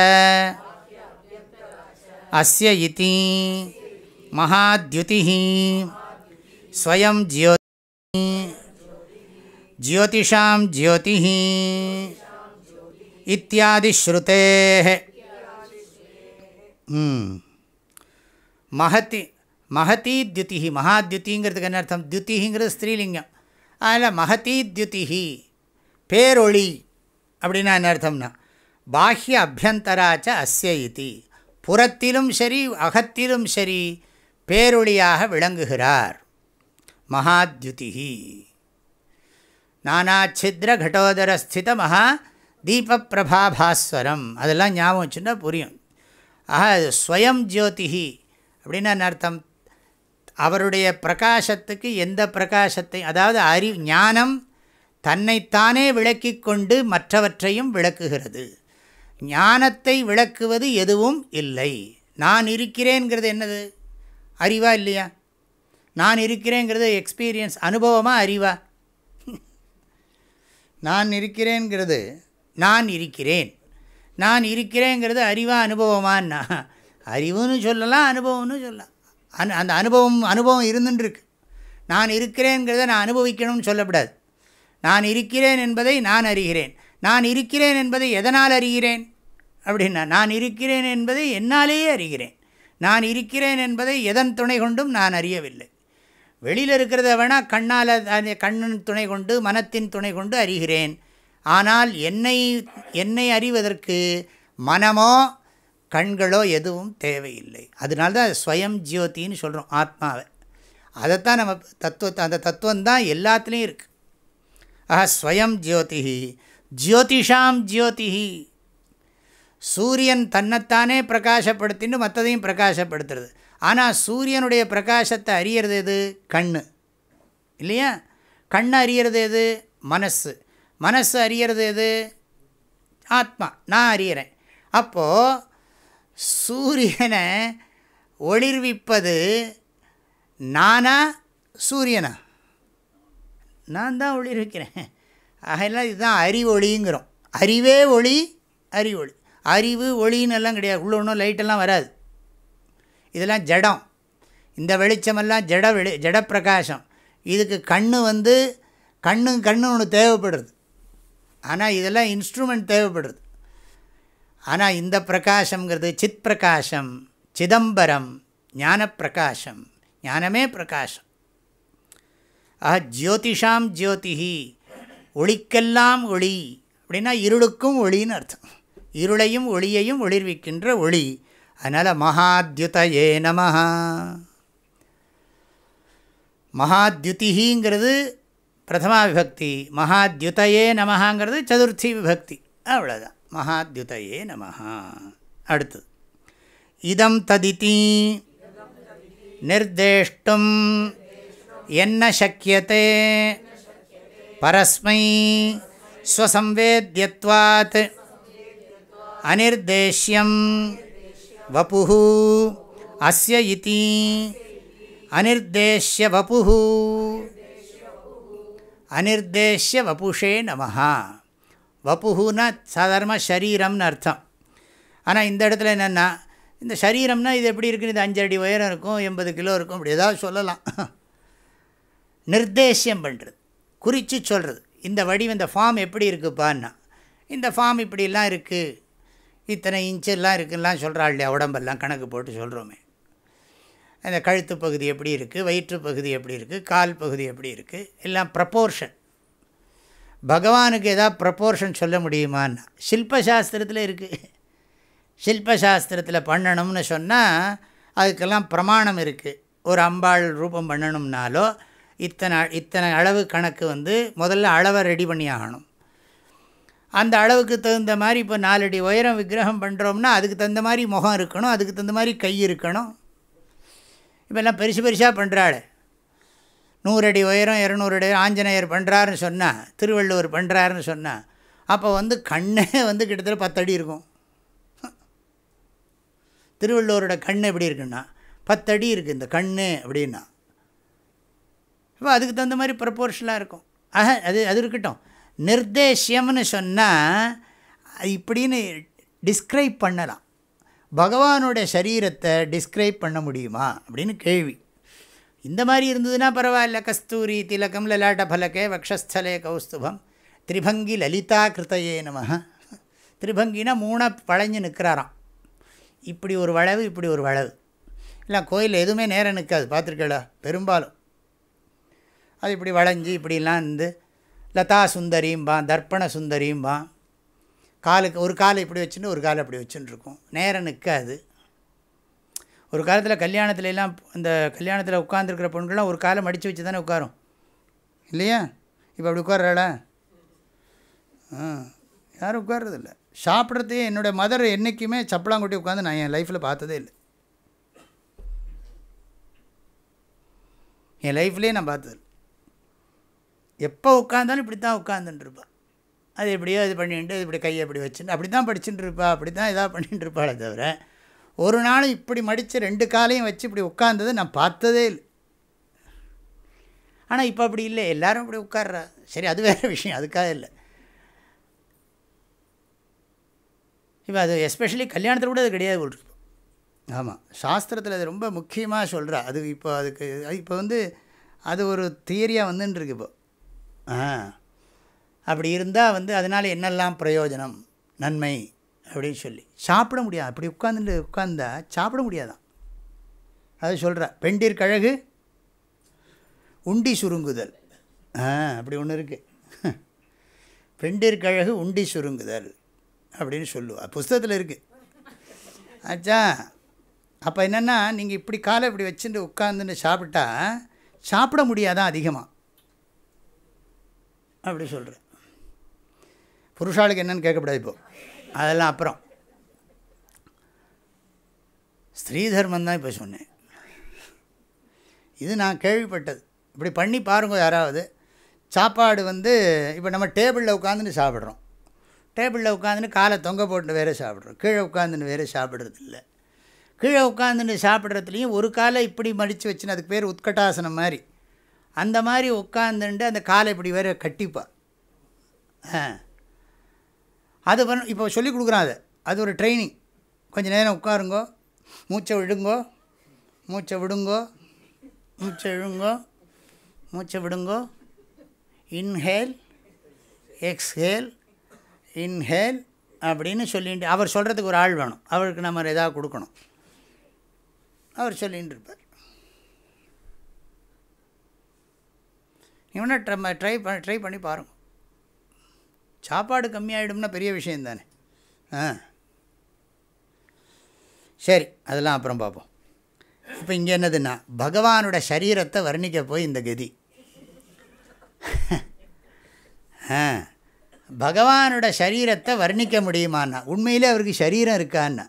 அஸ்ய இதி மகாத்யுதிஹி. ஸ்வயம் ஜியோதி ஜோதிஷாம் ஜோதி இத்தியாதி ஸ்ருதே மகதி மகதி தியுதி மகாத்யுதிங்கிறதுக்கு என்ன அர்த்தம்? தியுதிங்கிறது ஸ்திரீலிங்கம் அதில் மகதி தியுதிஹி பேரொளி அப்படின்னா என்ன அர்த்தம்னா பாஹ்ய அபியந்தராச்ச அஸ்ய இது புறத்திலும் சரி அகத்திலும் சரி பேரொளியாக விளங்குகிறார். மகாத்யுதிஹி. நானாச்சித்ர கடோதரஸ்தித மகா தீபப்பிரபாபாஸ்வரம் அதெல்லாம் ஞாபகம் வச்சுன்னா புரியும். ஆஹா ஸ்வயம் ஜோதிஹி அப்படின்னு அர்த்தம்? அவருடைய பிரகாசத்துக்கு எந்த பிரகாசத்தை அதாவது அறி ஞானம் தன்னைத்தானே விளக்கி கொண்டு மற்றவற்றையும் விளக்குகிறது. ஞானத்தை விளக்குவது எதுவும் இல்லை. நான் இருக்கிறேங்கிறது என்னது? அறிவா இல்லையா? நான் இருக்கிறேங்கிறது எக்ஸ்பீரியன்ஸ் அனுபவமாக அறிவா? நான் இருக்கிறேங்கிறது நான் இருக்கிறேன். நான் இருக்கிறேங்கிறது அறிவா அனுபவமானா அறிவுன்னு சொல்லலாம் அனுபவம்னு சொல்லலாம். அனு அந்த அனுபவம் அனுபவம் இருந்துட்டுருக்கு நான் இருக்கிறேங்கிறத நான் அனுபவிக்கணும்னு சொல்லக்கூடாது நான் இருக்கிறேன் என்பதை நான் அறிகிறேன். நான் இருக்கிறேன் என்பதை எதனால் அறிகிறேன்? அப்படின்னா நான் இருக்கிறேன் என்பதை என்னாலேயே அறிகிறேன். நான் இருக்கிறேன் என்பதை எதன் துணை கொண்டும் நான் அறியவில்லை. வெளியில் இருக்கிறத வேணால் கண்ணால் கண்ணின் துணை கொண்டு மனத்தின் துணை கொண்டு அறிகிறேன். ஆனால் என்னை என்னை அறிவதற்கு மனமோ கண்களோ எதுவும் தேவையில்லை. அதனால தான் ஸ்வயம் ஜோதின்னு சொல்கிறோம் ஆத்மாவை. அதைத்தான் நம்ம தத்துவத்தை அந்த தத்துவம் தான் எல்லாத்துலேயும் இருக்குது ஆஹா ஸ்வயம் ஜோதி ஜோதிஷாம் ஜோதி சூரியன் தன்னைத்தானே பிரகாசப்படுத்தின்னு மற்றதையும் பிரகாசப்படுத்துறது. ஆனால் சூரியனுடைய பிரகாசத்தை அறியறது எது? கண் இல்லையா? கண் அறியறது எது? மனசு. மனசு அறியறது எது? ஆத்மா. நான் அறியறேன். அப்போது சூரியனை ஒளிர்விப்பது நானா சூரியனா? நான் தான் ஒளிர்விக்கிறேன். ஆகையெல்லாம் இதுதான் அறிவொளிங்கிறோம். அறிவே ஒளி அறிவொளி. அறிவு ஒளின்னு எல்லாம் கிடையாது. உள்ளே ஒன்றும் லைட்டெல்லாம் வராது. இதெல்லாம் ஜடம். இந்த வெளிச்சமெல்லாம் ஜட வெளி ஜடப்பிரகாசம். இதுக்கு கண் வந்து கண்ணு கண்ணு ஒன்று தேவைப்படுறது. ஆனால் இதெல்லாம் இன்ஸ்ட்ருமெண்ட் தேவைப்படுறது. ஆனால் இந்த பிரகாசங்கிறது சித் பிரகாசம் சிதம்பரம் ஞான பிரகாசம் ஞானமே பிரகாசம். ஆஹ் ஜோதிஷாம் ஜோதிஹி ஒளிக்கெல்லாம் ஒளி அப்படின்னா இருளுக்கும் ஒளின்னு அர்த்தம். இருளையும் ஒளியையும் ஒளிர்விக்கின்ற ஒளி. அதனால் மகாத்யுதயே நம. மகாத்யுதிங்கிறது பிரதமா விபக்தி மகாத்யுதயே நமஹாங்கிறது சதுர்த்தி விபக்தி. அவ்வளோதான் மகாத்யுதயே நமஹா அடுத்தது. இதம் ததித்தி நிர்தேஷ்டும் என்ன சக்கியத்தை பரஸ்மை ஸ்வசம்வேத்யத்வாத் அனிர்தேஷ்யம் வபு அஸ்ய இதி அனிர்தேஷ்ய வபு அனிர்தேஷ்ய வபுஷே நமஹா வபுன்னா சாதாரணமாக ஷரீரம்னு அர்த்தம். ஆனால் இந்த இடத்துல என்னென்னா இந்த சரீரம்னா இது எப்படி இருக்குன்னு இது அஞ்சு அடி உயரம் இருக்கும் எண்பது கிலோ இருக்கும் அப்படி ஏதாவது சொல்லலாம். நிர்தேசியம் பண்ணுறது குறித்து சொல்கிறது இந்த வடிவம் இந்த ஃபார்ம் எப்படி இருக்குப்பான்னா இந்த ஃபார்ம் இப்படிலாம் இருக்குது இத்தனை இன்ச்செல்லாம் இருக்குலாம் சொல்கிறாள் இல்லையா? உடம்பெல்லாம் கணக்கு போட்டு சொல்கிறோமே அந்த கழுத்து பகுதி எப்படி இருக்குது வயிற்று பகுதி எப்படி இருக்குது கால் பகுதி எப்படி இருக்குது எல்லாம் ப்ரப்போர்ஷன் பகவானுக்கு எதாவது ப்ரப்போர்ஷன் சொல்ல முடியுமான்னா சில்பசாஸ்திரத்தில் இருக்குது சில்பசாஸ்திரத்தில் பண்ணணும்னு சொன்னால் அதுக்கெல்லாம் பிரமாணம் இருக்குது ஒரு அம்பாள் ரூபம் பண்ணணும்னாலோ இத்தனை இத்தனை அளவு கணக்கு வந்து முதல்ல அளவை ரெடி பண்ணி ஆகணும். அந்த அளவுக்கு தகுந்த மாதிரி இப்போ நாலடி உயரம் விக்கிரகம் பண்ணுறோம்னா அதுக்கு தகுந்த மாதிரி முகம் இருக்கணும் அதுக்கு தகுந்த மாதிரி கை இருக்கணும். இப்போல்லாம் பெருசு பெருசாக பண்ணுறாள் நூறடி உயரம் இரநூறு அடி ஆஞ்சநேயர் பண்ணுறாருன்னு சொன்னால் திருவள்ளுவர் பண்ணுறாருன்னு சொன்னால் அப்போ வந்து கண்ணே வந்து கிட்டத்தட்ட பத்தடி இருக்கும். திருவள்ளுவரோட கண் எப்படி இருக்குன்னா பத்தடி இருக்குது இந்த கண் அப்படின்னா. இப்போ அதுக்கு தகுந்த மாதிரி ப்ரப்போர்ஷனாக இருக்கும். ஆக அது அது இருக்கட்டும். நிர்தேஷ்யம்னு சொன்னால் இப்படின்னு டிஸ்கிரைப் பண்ணலாம். பகவானுடைய சரீரத்தை டிஸ்கிரைப் பண்ண முடியுமா? அப்படின்னு கேள்வி. இந்த மாதிரி இருந்ததுன்னா பரவாயில்ல. கஸ்தூரி திலகம் லலாட்ட பலகே வக்ஷஸ்தலே கௌஸ்துபம். திரிபங்கி லலிதா கிருத்தையே நம திரிபங்கினா மூணாக வளைஞ்சு நிற்கிறாராம். இப்படி ஒரு வளவு இப்படி ஒரு வளவு. இல்லை கோயில் எதுவுமே நேரம் நிற்காது. பார்த்துருக்கல பெரும்பாலும். அது இப்படி வளைஞ்சு இப்படிலாம் இருந்து லதா சுந்தரியும்பான் தர்ப்பண சுந்தரியும்பான் காலுக்கு ஒரு காலை இப்படி வச்சுட்டு ஒரு காலை அப்படி வச்சுன்னு இருக்கும் நேரம் நிற்காது. ஒரு காலத்தில் கல்யாணத்துல எல்லாம் இந்த கல்யாணத்தில் உட்காந்துருக்கிற பொண்கள்லாம் ஒரு காலை மடித்து வச்சு தானே உட்காரும். இல்லையா? இப்போ அப்படி உட்கார்றாளா? ஆ யாரும் உட்கார்றதில்ல. சாப்பிட்றதையே என்னோடய மதர் என்றைக்குமே சப்பலாங்குட்டி உட்காந்து நான் என் லைஃப்பில் பார்த்ததே இல்லை. என் லைஃப்லேயே நான் பார்த்தது எப்போ உட்காந்தாலும் இப்படி தான் உட்காந்துட்டுருப்பா அது எப்படியோ இது பண்ணிட்டு இப்படி கையை இப்படி வச்சுட்டு அப்படி தான் படிச்சுட்டு இருப்பா அப்படி தான் இதாக பண்ணிட்டு இருப்பாளே தவிர ஒரு நாள் இப்படி மடித்து ரெண்டு காலையும் வச்சு இப்படி உட்காந்தது நான் பார்த்ததே இல்லை. ஆனால் இப்போ அப்படி இல்லை எல்லோரும் இப்படி உட்கார்றா. சரி அது வேறு விஷயம் அதுக்காக இல்லை. இப்போ அது எஸ்பெஷலி கல்யாணத்தில் கூட அது கிடையாது போல் ஆமாம் சாஸ்திரத்தில் அது ரொம்ப முக்கியமாக சொல்கிறா அது இப்போ அதுக்கு இப்போ வந்து அது ஒரு தியரியாக வந்துட்டுருக்கு இப்போ. அப்படி இருந்தால் வந்து அதனால் என்னெல்லாம் பிரயோஜனம்? நன்மை அப்படின்னு சொல்லி. சாப்பிட முடியாது. அப்படி உட்காந்துட்டு உட்காந்தா சாப்பிட முடியாதான். அது சொல்கிறா பெண்டிற் கழகு உண்டி சுருங்குதல். ஆ அப்படி ஒன்று இருக்குது பெண்டிற் கழகு உண்டி சுருங்குதல் அப்படின்னு சொல்லுவா. புஸ்தகத்தில் இருக்குது ஆச்சா அப்போ என்னென்னா நீங்கள் இப்படி காலை இப்படி வச்சுட்டு உட்காந்துன்னு சாப்பிட்டா சாப்பிட முடியாதான் அதிகமாக அப்படி சொல்கிறேன் புருஷாளுக்கு என்னென்னு கேட்கக்கூடாது இப்போ. அதெல்லாம் அப்புறம். ஸ்ரீ தர்மம் தான் இப்போ சொன்னேன். இது நான் கேள்விப்பட்டது. இப்படி பண்ணி பாருங்க யாராவது. சாப்பாடு வந்து இப்போ நம்ம டேபிளில் உட்காந்துன்னு சாப்பிட்றோம். டேபிளில் உட்காந்துன்னு காலை தொங்க போட்டு வேறு சாப்பிட்றோம். கீழே உட்காந்துன்னு வேறு சாப்பிட்றது இல்லை கீழே உட்காந்துன்னு சாப்பிட்றதுலேயும் ஒரு காலை இப்படி மடித்து வச்சுன்னு அதுக்கு பேர் உட்கட்டாசனம் மாதிரி. அந்த மாதிரி உட்காந்துண்டு அந்த காலை இப்படி வேறு கட்டிப்பாள் அது பண்ண இப்போ சொல்லிக் கொடுக்குறான் அதை. அது ஒரு ட்ரைனிங். கொஞ்சம் நேரம் உட்காருங்கோ. மூச்சை விடுங்கோ. மூச்சை விடுங்கோ. மூச்சை விழுங்கோ மூச்சை விடுங்கோ. இன்ஹேல். எக்ஸ்ஹேல். இன்ஹேல் அப்படின்னு சொல்லிட்டு அவர் சொல்கிறதுக்கு ஒரு ஆள் வேணும். அவருக்கு நம்ம எதாவது கொடுக்கணும். அவர் சொல்லிகிட்டு இருப்பார். இவனை ட்ரை ட்ரை பண்ணி ட்ரை பண்ணி பாருங்கள் சாப்பாடு கம்மியாயிடும்னா பெரிய விஷயம் தானே. ஆ. சரி அதெல்லாம் அப்புறம் பார்ப்போம் இப்போ இங்கே என்னதுன்னா பகவானோட சரீரத்தை வர்ணிக்க போய் இந்த கதி. ஆ. பகவானோட சரீரத்தை வர்ணிக்க முடியுமான்னா உண்மையிலே அவருக்கு சரீரம் இருக்கான்னா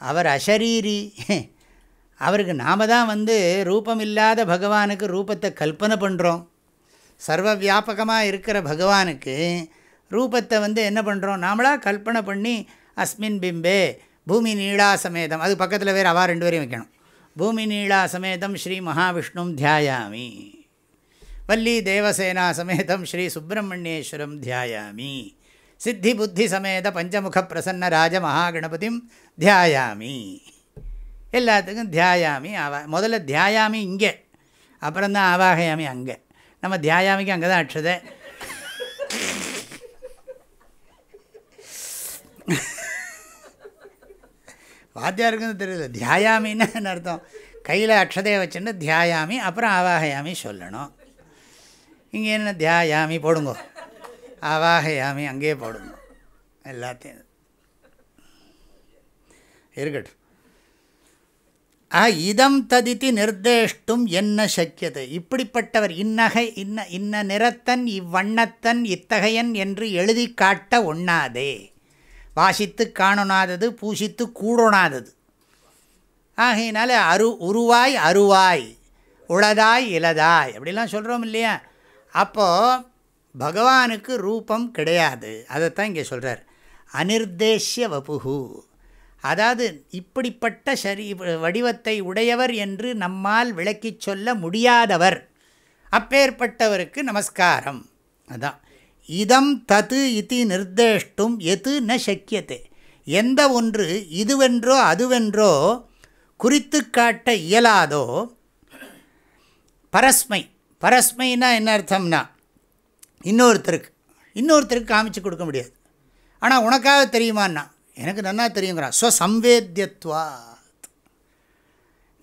அவர் அசரீரி. அவருக்கு நாம் தான் வந்து ரூபம் இல்லாத பகவானுக்கு ரூபத்தை கல்பனை பண்ணுறோம் சர்வ வியாபகமாக இருக்கிற பகவானுக்கு ரூபத்தை வந்து என்ன பண்ணுறோம் நாமளாக கல்பனை பண்ணி அஸ்மின் பிம்பே பூமி நீளா சமேதம். அது பக்கத்தில் வேறு அவா ரெண்டு பேரையும் வைக்கணும். பூமி நீளா சமேதம் ஸ்ரீ மகாவிஷ்ணும் தியாயாமி. வள்ளி தேவசேனா சமேதம் ஸ்ரீ சுப்பிரமணியேஸ்வரம் தியாயாமி. சித்தி புத்தி சமேத பஞ்சமுக பிரசன்ன ராஜ மகாகணபதிம் தியாயாமி. எல்லாத்துக்கும் தியாயாமி அவா முதல்ல தியாயாமி இங்கே. அப்புறம்தான் ஆவாகயாமி அங்கே. நம்ம தியாயாமிக்கு அங்கே தான் அட்சதை வாத்தியாருக்குன்னு தெரியல. தியாயாமின்னு அர்த்தம்? கையில் அக்ஷதையை வச்சுட்டு தியாயாமி அப்புறம் ஆவாகயாமி சொல்லணும். இங்கே என்ன? தியாயாமி போடுங்க. ஆவாகயாமி அங்கேயே போடுங்க. எல்லாத்தையும். இருக்கட்டும். ஆ இதம் ததித்து நிர்தேஷ்டும் என்ன சக்கியது? இப்படிப்பட்டவர் இன்னகை இன்ன இன்ன நிறத்தன் இவ்வண்ணத்தன் இத்தகையன் என்று எழுதி காட்ட ஒண்ணாதே. வாசித்து காணொணாதது பூசித்து கூடொணாதது ஆகையினால அரு உருவாய் அருவாய் உளதாய் இலதாய் அப்படிலாம் சொல்கிறோம் இல்லையா? அப்போது பகவானுக்கு ரூபம் கிடையாது. அதைத்தான் இங்கே சொல்கிறார் அனிர்தேஷ்ய வபுகு அதாவது இப்படிப்பட்ட சரி வடிவத்தை உடையவர் என்று நம்மால் விளக்கிச் சொல்ல முடியாதவர். அப்பேற்பட்டவருக்கு நமஸ்காரம். அதான். இதம் தது இதி நிர்தேஷ்டும் எது ந சக்கியத்தை எந்த ஒன்று இதுவென்றோ அதுவென்றோ குறித்து காட்ட இயலாதோ பரஸ்மை. பரஸ்மைனா என்ன அர்த்தம்னா இன்னொருத்தருக்கு. இன்னொருத்தருக்கு காமிச்சு கொடுக்க முடியாது. ஆனால் உனக்காக தெரியுமான்னா எனக்கு நன்னா தெரியுங்கிறான் ஸ்வசம்வேத்தியத்வா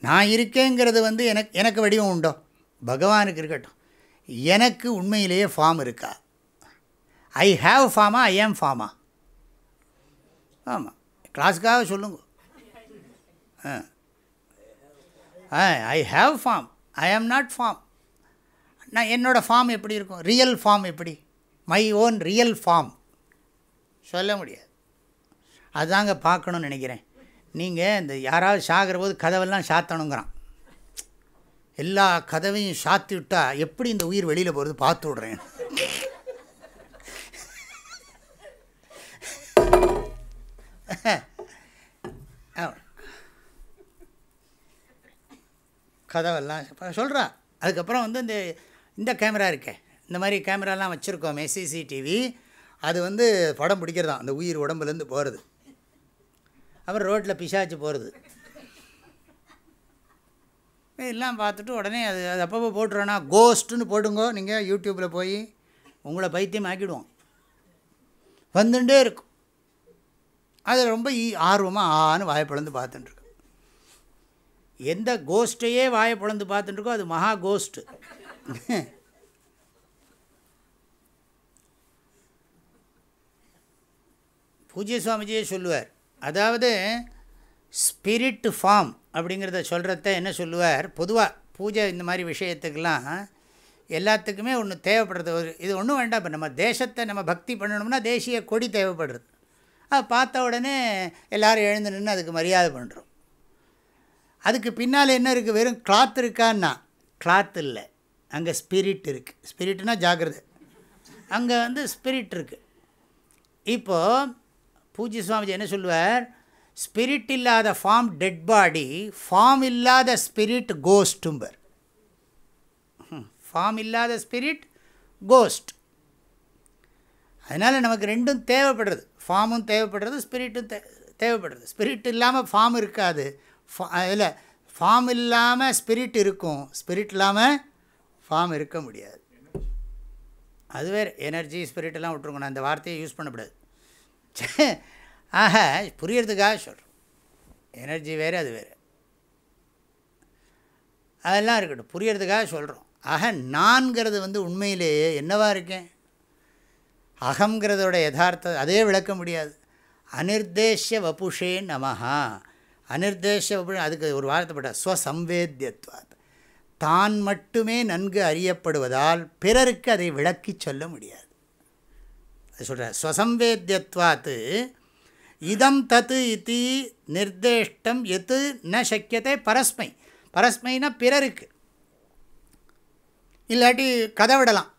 நான் இருக்கேங்கிறது வந்து எனக்கு எனக்கு வடிவம் உண்டோ? பகவானுக்கு இருக்கட்டும். எனக்கு உண்மையிலேயே ஃபார்ம் இருக்கா? ஐ ஹாவ் ஃபார்மா ஐ ஆம் ஃபார்மா ஆமாம் கிளாஸுக்காக சொல்லுங்க. ஆ. I have form I am not form நான் என்னோடய ஃபார்ம் எப்படி இருக்கும்? ரியல் ஃபார்ம் எப்படி? மை ஓன் ரியல் ஃபார்ம் சொல்ல முடியாது. அதுதாங்க பார்க்கணும்னு நினைக்கிறேன். நீங்கள் இந்த யாராவது சாகிற போது கதவெல்லாம் சாத்தணுங்கிறான். எல்லா கதவையும் சாத்தி விட்டால் எப்படி இந்த உயிர் வெளியில் போகிறது பார்த்து விட்றேன். கதவெல்லாம் சொல்கிறா அதுக்கப்புறம் வந்து இந்த இந்த கேமரா இருக்கே. இந்த மாதிரி கேமராலாம் வச்சுருக்கோமே சிசிடிவி. அது வந்து படம் பிடிக்கிறதான். அந்த உயிர் உடம்புலேருந்து போகிறது அப்புறம் ரோட்டில் பிசாச்சு போகிறது எல்லாம் பார்த்துட்டு உடனே அது அது அப்பப்போ போட்டுறோன்னா கோஸ்ட்டுன்னு போட்டுங்கோ நீங்கள் யூடியூப்பில் போய் உங்களை பைத்தியம் ஆக்கிடுவோம். வந்துட்டே இருக்கும். அது ரொம்ப ஈ ஆர்வமாக ஆன்னு வாயை பிளந்து பார்த்துட்டுருக்கு. எந்த கோஸ்ட்டையே வாயை பிளந்து பார்த்துட்டுருக்கோ அது மகா கோஸ்ட்டு பூஜ்ய சுவாமிஜியே சொல்லுவார் அதாவது ஸ்பிரிட் ஃபார்ம் அப்படிங்கிறத சொல்கிறத என்ன சொல்லுவார்? பொதுவாக பூஜை இந்த மாதிரி விஷயத்துக்கெல்லாம் எல்லாத்துக்குமே ஒன்று தேவைப்படுறது. ஒரு இது ஒன்றும் வேண்டாம். இப்போ நம்ம தேசத்தை நம்ம பக்தி பண்ணணும்னா தேசிய கொடி தேவைப்படுறது. அதை பார்த்த உடனே எல்லோரும் எழுந்து நின்று அதுக்கு மரியாதை பண்ணுறோம் அதுக்கு பின்னால் என்ன இருக்குது வெறும் கிளாத் இருக்கான்னா கிளாத் இல்லை. அங்கே ஸ்பிரிட் இருக்குது ஸ்பிரிட்னா ஜாகிரதை அங்கே வந்து ஸ்பிரிட் இருக்குது இப்போது பூஜ்ய சுவாமிஜி என்ன சொல்லுவார்? ஸ்பிரிட் இல்லாத ஃபார்ம் டெட் பாடி ஃபார்ம் இல்லாத ஸ்பிரிட் கோஸ்ட்டும்பர் ஃபார்ம் இல்லாத ஸ்பிரிட் கோஸ்ட் அதனால் நமக்கு ரெண்டும் தேவைப்படுறது. ஃபார்மும் தேவைப்படுறது ஸ்பிரிட்டும் தே தேவைப்படுறது. ஸ்பிரிட் இல்லாமல் ஃபார்ம் இருக்காது. ஃபா இல்லை ஃபார்ம் இல்லாமல் ஸ்பிரிட் இருக்கும். ஸ்பிரிட் இல்லாமல் ஃபார்ம் இருக்க முடியாது. அது வேறு எனர்ஜி ஸ்பிரிட்டெல்லாம் விட்ருங்க நான் அந்த வார்த்தையை யூஸ் பண்ணக்கூடாது. ஆக புரியறதுக்காக சொல்கிறோம் எனர்ஜி வேறு அது வேறு. அதெல்லாம் இருக்கட்டும் புரியறதுக்காக சொல்கிறோம் ஆக நான்கிறது வந்து உண்மையிலேயே என்னவாக இருக்கேன்? அகங்கிறதோட யதார்த்த அதே விளக்க முடியாது. அனிர்தேஷ்ய வபுஷே நமஹா. அனிர்தேஷ வபு அதுக்கு ஒரு வார்த்தைப்பட்ட ஸ்வசம்வேத்தியத்வாத். தான் மட்டுமே நன்கு அறியப்படுவதால் பிறருக்கு அதை விளக்கி சொல்ல முடியாது. சொல்கிறார் ஸ்வசம்வேத்தியத்வாத்து இதம் தத்து இத்தி நிர்தேஷ்டம் எது ந சக்கியத்தை பரஸ்மை. பரஸ்மைனா பிறருக்கு. இல்லாட்டி கதை விடலாம்.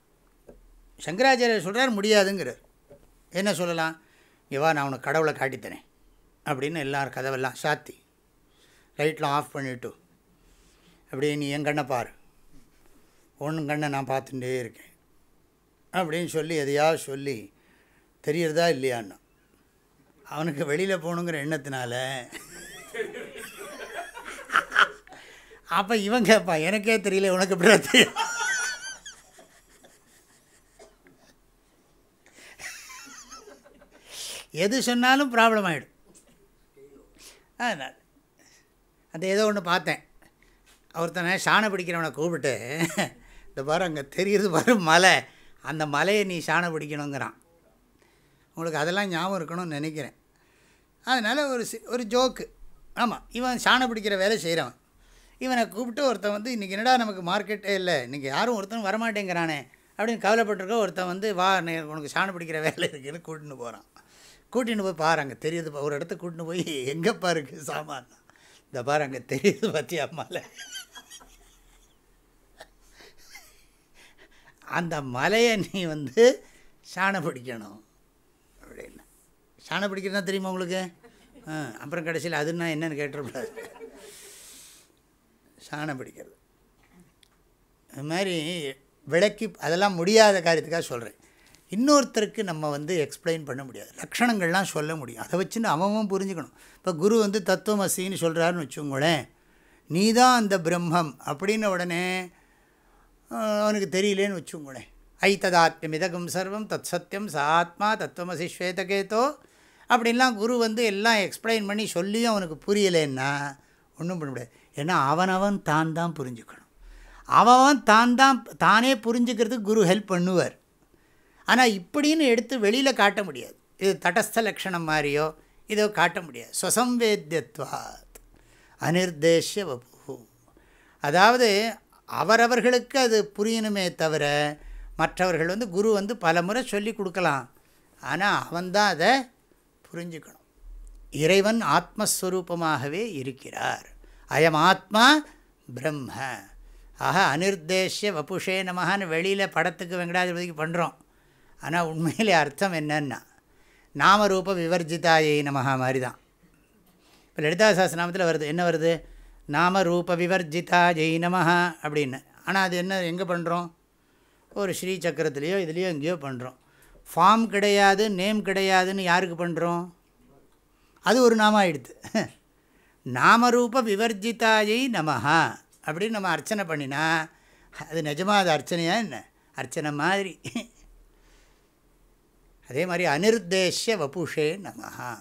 சங்கராச்சாரியர் சொல்கிறார் முடியாதுங்கிறார். என்ன சொல்லலாம்? இவா நான் உனக்கு கடவுளை காட்டித்தரேன். அப்படின்னு எல்லாரும் கதவெல்லாம் சாத்தி லைட்லாம் ஆஃப் பண்ணிவிட்டு அப்படியே நீ என் கண்ணை பாரு. ஒன்று கண்ணை நான் பார்த்துட்டே இருக்கேன். அப்படின்னு சொல்லி எதையாவது சொல்லி தெரியறதா இல்லையான்னு. அவனுக்கு வெளியில் போகணுங்கிற எண்ணத்தினால. அப்போ இவன் கேட்பா எனக்கே தெரியல உனக்கு எப்படி தெரியும்? எது சொன்னாலும் ப்ராப்ளம் ஆகிடும் அதனால் அந்த ஏதோ ஒன்று பார்த்தேன். ஒருத்தனை சாணை பிடிக்கிறவனை கூப்பிட்டு இந்த பாரு அங்கே தெரியுது பாரு மலை. அந்த மலையை நீ சாணை பிடிக்கணுங்கிறான். உங்களுக்கு அதெல்லாம் ஞாபகம் இருக்கணும்னு நினைக்கிறேன். அதனால் ஒரு சி ஒரு ஜோக்கு. ஆமாம் இவன் சாணம் பிடிக்கிற வேலை செய்கிறவன் இவனை கூப்பிட்டு ஒருத்தன் வந்து இன்றைக்கி என்னடா நமக்கு மார்க்கெட்டே இல்லை இன்றைக்கி யாரும் ஒருத்தன் வரமாட்டேங்கிறானே அப்படின்னு கவலைப்பட்டிருக்க ஒருத்தன் வந்து வா உனக்கு சாணம் பிடிக்கிற வேலை இருக்குன்னு கூட்டின்னு போகிறான் கூட்டின்னு போய் பாரு அங்கே தெரியுது ஒரு இடத்த கூட்டின்னு போய் எங்கேப்பா இருக்குது சாமான்? இந்த பாரு அங்கே தெரியுது பார்த்தியா மலை. அந்த மலையை நீ வந்து சாணம் பிடிக்கணும். சாணம் பிடிக்கிறதா தெரியுமா உங்களுக்கு? அப்புறம் கடைசியில் அதுன்னா என்னன்னு கேட்டுறக்கூடாது சாணம் பிடிக்கிறது. அது மாதிரி விளக்கி அதெல்லாம் முடியாத காரியத்துக்காக சொல்கிறேன் இன்னொருத்தருக்கு நம்ம வந்து எக்ஸ்பிளைன் பண்ண முடியாது. லக்ஷணங்கள்லாம் சொல்ல முடியும். அதை வச்சுன்னு அவன் புரிஞ்சுக்கணும். இப்போ குரு வந்து தத்துவமசின்னு சொல்கிறாருன்னு வச்சுக்கோங்களேன். நீ தான் அந்த பிரம்மம் அப்படின்ன உடனே அவனுக்கு தெரியலேன்னு வச்சுக்கோங்களேன். ஐத்ததாத்மியம் இதகம் சர்வம் தத் சத்தியம் ச ஆத்மா தத்துவமசி ஸ்வேதகேதோ அப்படின்லாம் குரு வந்து எல்லாம் எக்ஸ்பிளைன் பண்ணி சொல்லியும் அவனுக்கு புரியலைன்னா ஒன்றும் பண்ண முடியாது. ஏன்னா அவனவன் தான் தான் புரிஞ்சுக்கணும். அவன் தான் தான் தானே புரிஞ்சுக்கிறதுக்கு குரு ஹெல்ப் பண்ணுவார். ஆனால் இப்படின்னு எடுத்து வெளியில் காட்ட முடியாது. இது தடஸ்த லக்ஷணம் மாதிரியோ இதோ காட்ட முடியாது. சுசம்வேத்தியத்வாத் அனிர்தேஷ்ய வபு அதாவது அவரவர்களுக்கு அது புரியணுமே தவிர மற்றவர்கள் வந்து குரு வந்து பல முறை சொல்லி கொடுக்கலாம் ஆனால் அவன்தான் அதை புரிஞ்சுக்கணும். இறைவன் ஆத்மஸ்வரூபமாகவே இருக்கிறார். அயம் ஆத்மா பிரம்ம. ஆக அனிர்தேஷ்ய வபுஷே நமகான்னு வெளியில் படத்துக்கு வெங்கடாதிபதிக்கு பண்ணுறோம் ஆனால் உண்மையிலே அர்த்தம் என்னன்னா நாமரூப விவர்ஜிதாயை நமகா மாதிரி தான் இப்போ லலிதா சாஸ்திரநாமத்தில் வருது என்ன வருது? நாமரூப விவர்ஜிதா ஜெய் நமஹா அப்படின்னு. ஆனால் அது என்ன எங்கே பண்ணுறோம் ஒரு ஸ்ரீ சக்கரத்துலேயோ இதுலேயோ எங்கேயோ பண்ணுறோம் ஃபார்ம் கிடையாது நேம் கிடையாதுன்னு யாருக்கு பண்ணுறோம் அது ஒரு நாம ஆயிடுது நாமரூப விவர்ஜிதாயை நமஹா அப்படின்னு நம்ம அர்ச்சனை பண்ணினா அது நிஜமாக அது அர்ச்சனையா என்ன? அர்ச்சனை மாதிரி. அதே மாதிரி அனிர்தேஷ்ய வபுஷே நமஹா.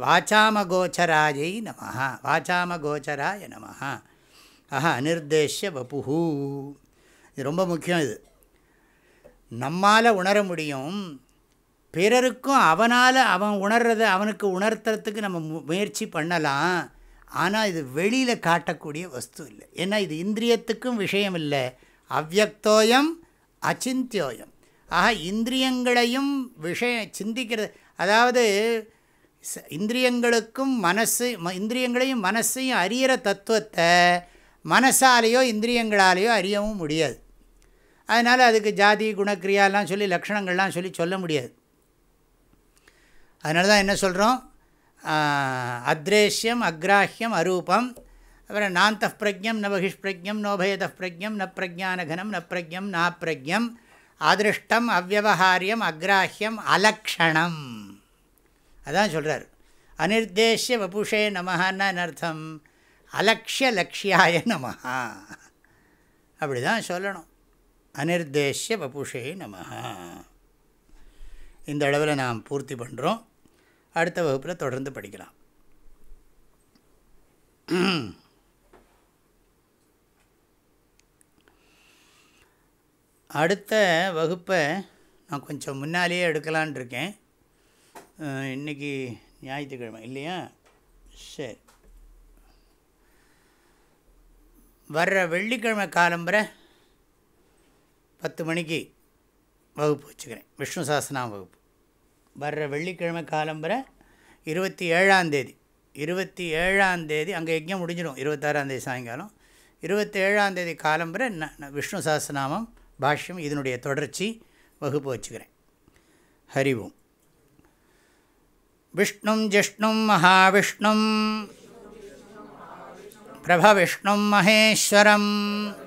வாச்சாமகோச்சராயை நமஹா. வாச்சாமகோச்சராய நமஹா. ஆஹா அனிர்தேஷ்ய வபுஹூ. இது ரொம்ப முக்கியம் இது. நம்மால் உணர முடியும். பிறருக்கும் அவனால் அவன் உணர்றதை அவனுக்கு உணர்த்துறதுக்கு நம்ம முயற்சி பண்ணலாம். ஆனால் இது வெளியில் காட்டக்கூடிய வஸ்து இல்லை. ஏன்னா இது இந்திரியத்துக்கும் விஷயம் இல்லை. அவ்வக்தோயம் அச்சிந்தியோயம். ஆக இந்திரியங்களையும் விஷயம் சிந்திக்கிறது அதாவது இந்திரியங்களுக்கும் மனசு இந்திரியங்களையும் மனசையும் அறியிற தத்துவத்தை மனசாலேயோ இந்திரியங்களாலேயோ அறியவும் முடியாது. அதனால் அதுக்கு ஜாதி குணக்கிரியாலாம் சொல்லி லக்ஷணங்கள்லாம் சொல்லி சொல்ல முடியாது. அதனால தான் என்ன சொல்கிறோம் அத்ரேஷ்யம் அக்ராஹ்யம் அரூபம் அப்புறம் நாந்த பிரஜம் ந பகிஷ்பிரஜம் நோபயத பிரஜம் ந பிரஜானகனம் ந பிரஜம் நா பிரஜம் அதிருஷ்டம் அவ்வகாரியம் அக்ராஹ்யம் அலக்ஷணம். அதான் சொல்கிறார் அனிர்தேஷ்ய வபுஷே நமஹான்னா அர்த்தம்? அலக்ஷிய லக்ஷியாய நமஹா. அப்படி தான் சொல்லணும். அனிர்தேஷ்ய வபுஷே நம இந்த அளவில் நாம் பூர்த்தி பண்ணுறோம் அடுத்த வகுப்பில் தொடர்ந்து படிக்கலாம். அடுத்த வகுப்பை நான் கொஞ்சம் முன்னாலேயே எடுக்கலான் இருக்கேன். இன்றைக்கி ஞாயிற்றுக்கிழமை இல்லையா? சரி. வர்ற வெள்ளிக்கிழமை காலம்பரை பத்து மணிக்கு வகுப்பு வச்சுக்கிறேன். விஷ்ணு சாஸ்திரம் வகுப்பு. வர்ற வெள்ளிக்கிழமை காலம்பரை இருபத்தி ஏழாந்தேதி இருபத்தி ஏழாந்தேதி அங்கே யஜ்யம் முடிஞ்சிடும். இருபத்தாறாந்தேதி சாயங்காலம். இருபத்தி ஏழாந்தேதி காலம்பரை விஷ்ணு சாஸ்திரநாமம் பாஷ்யம் இதனுடைய தொடர்ச்சி வகுப்பு வச்சுக்கிறேன். ஹரி ஓம். விஷ்ணும் ஜிஷ்ணும் மகாவிஷ்ணும். பிரபவிஷ்ணும் மகேஸ்வரம்.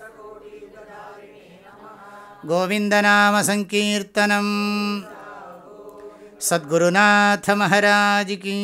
गोविन्दनामसङ्कीर्तनं सद्गुरुनाथमहराजिकी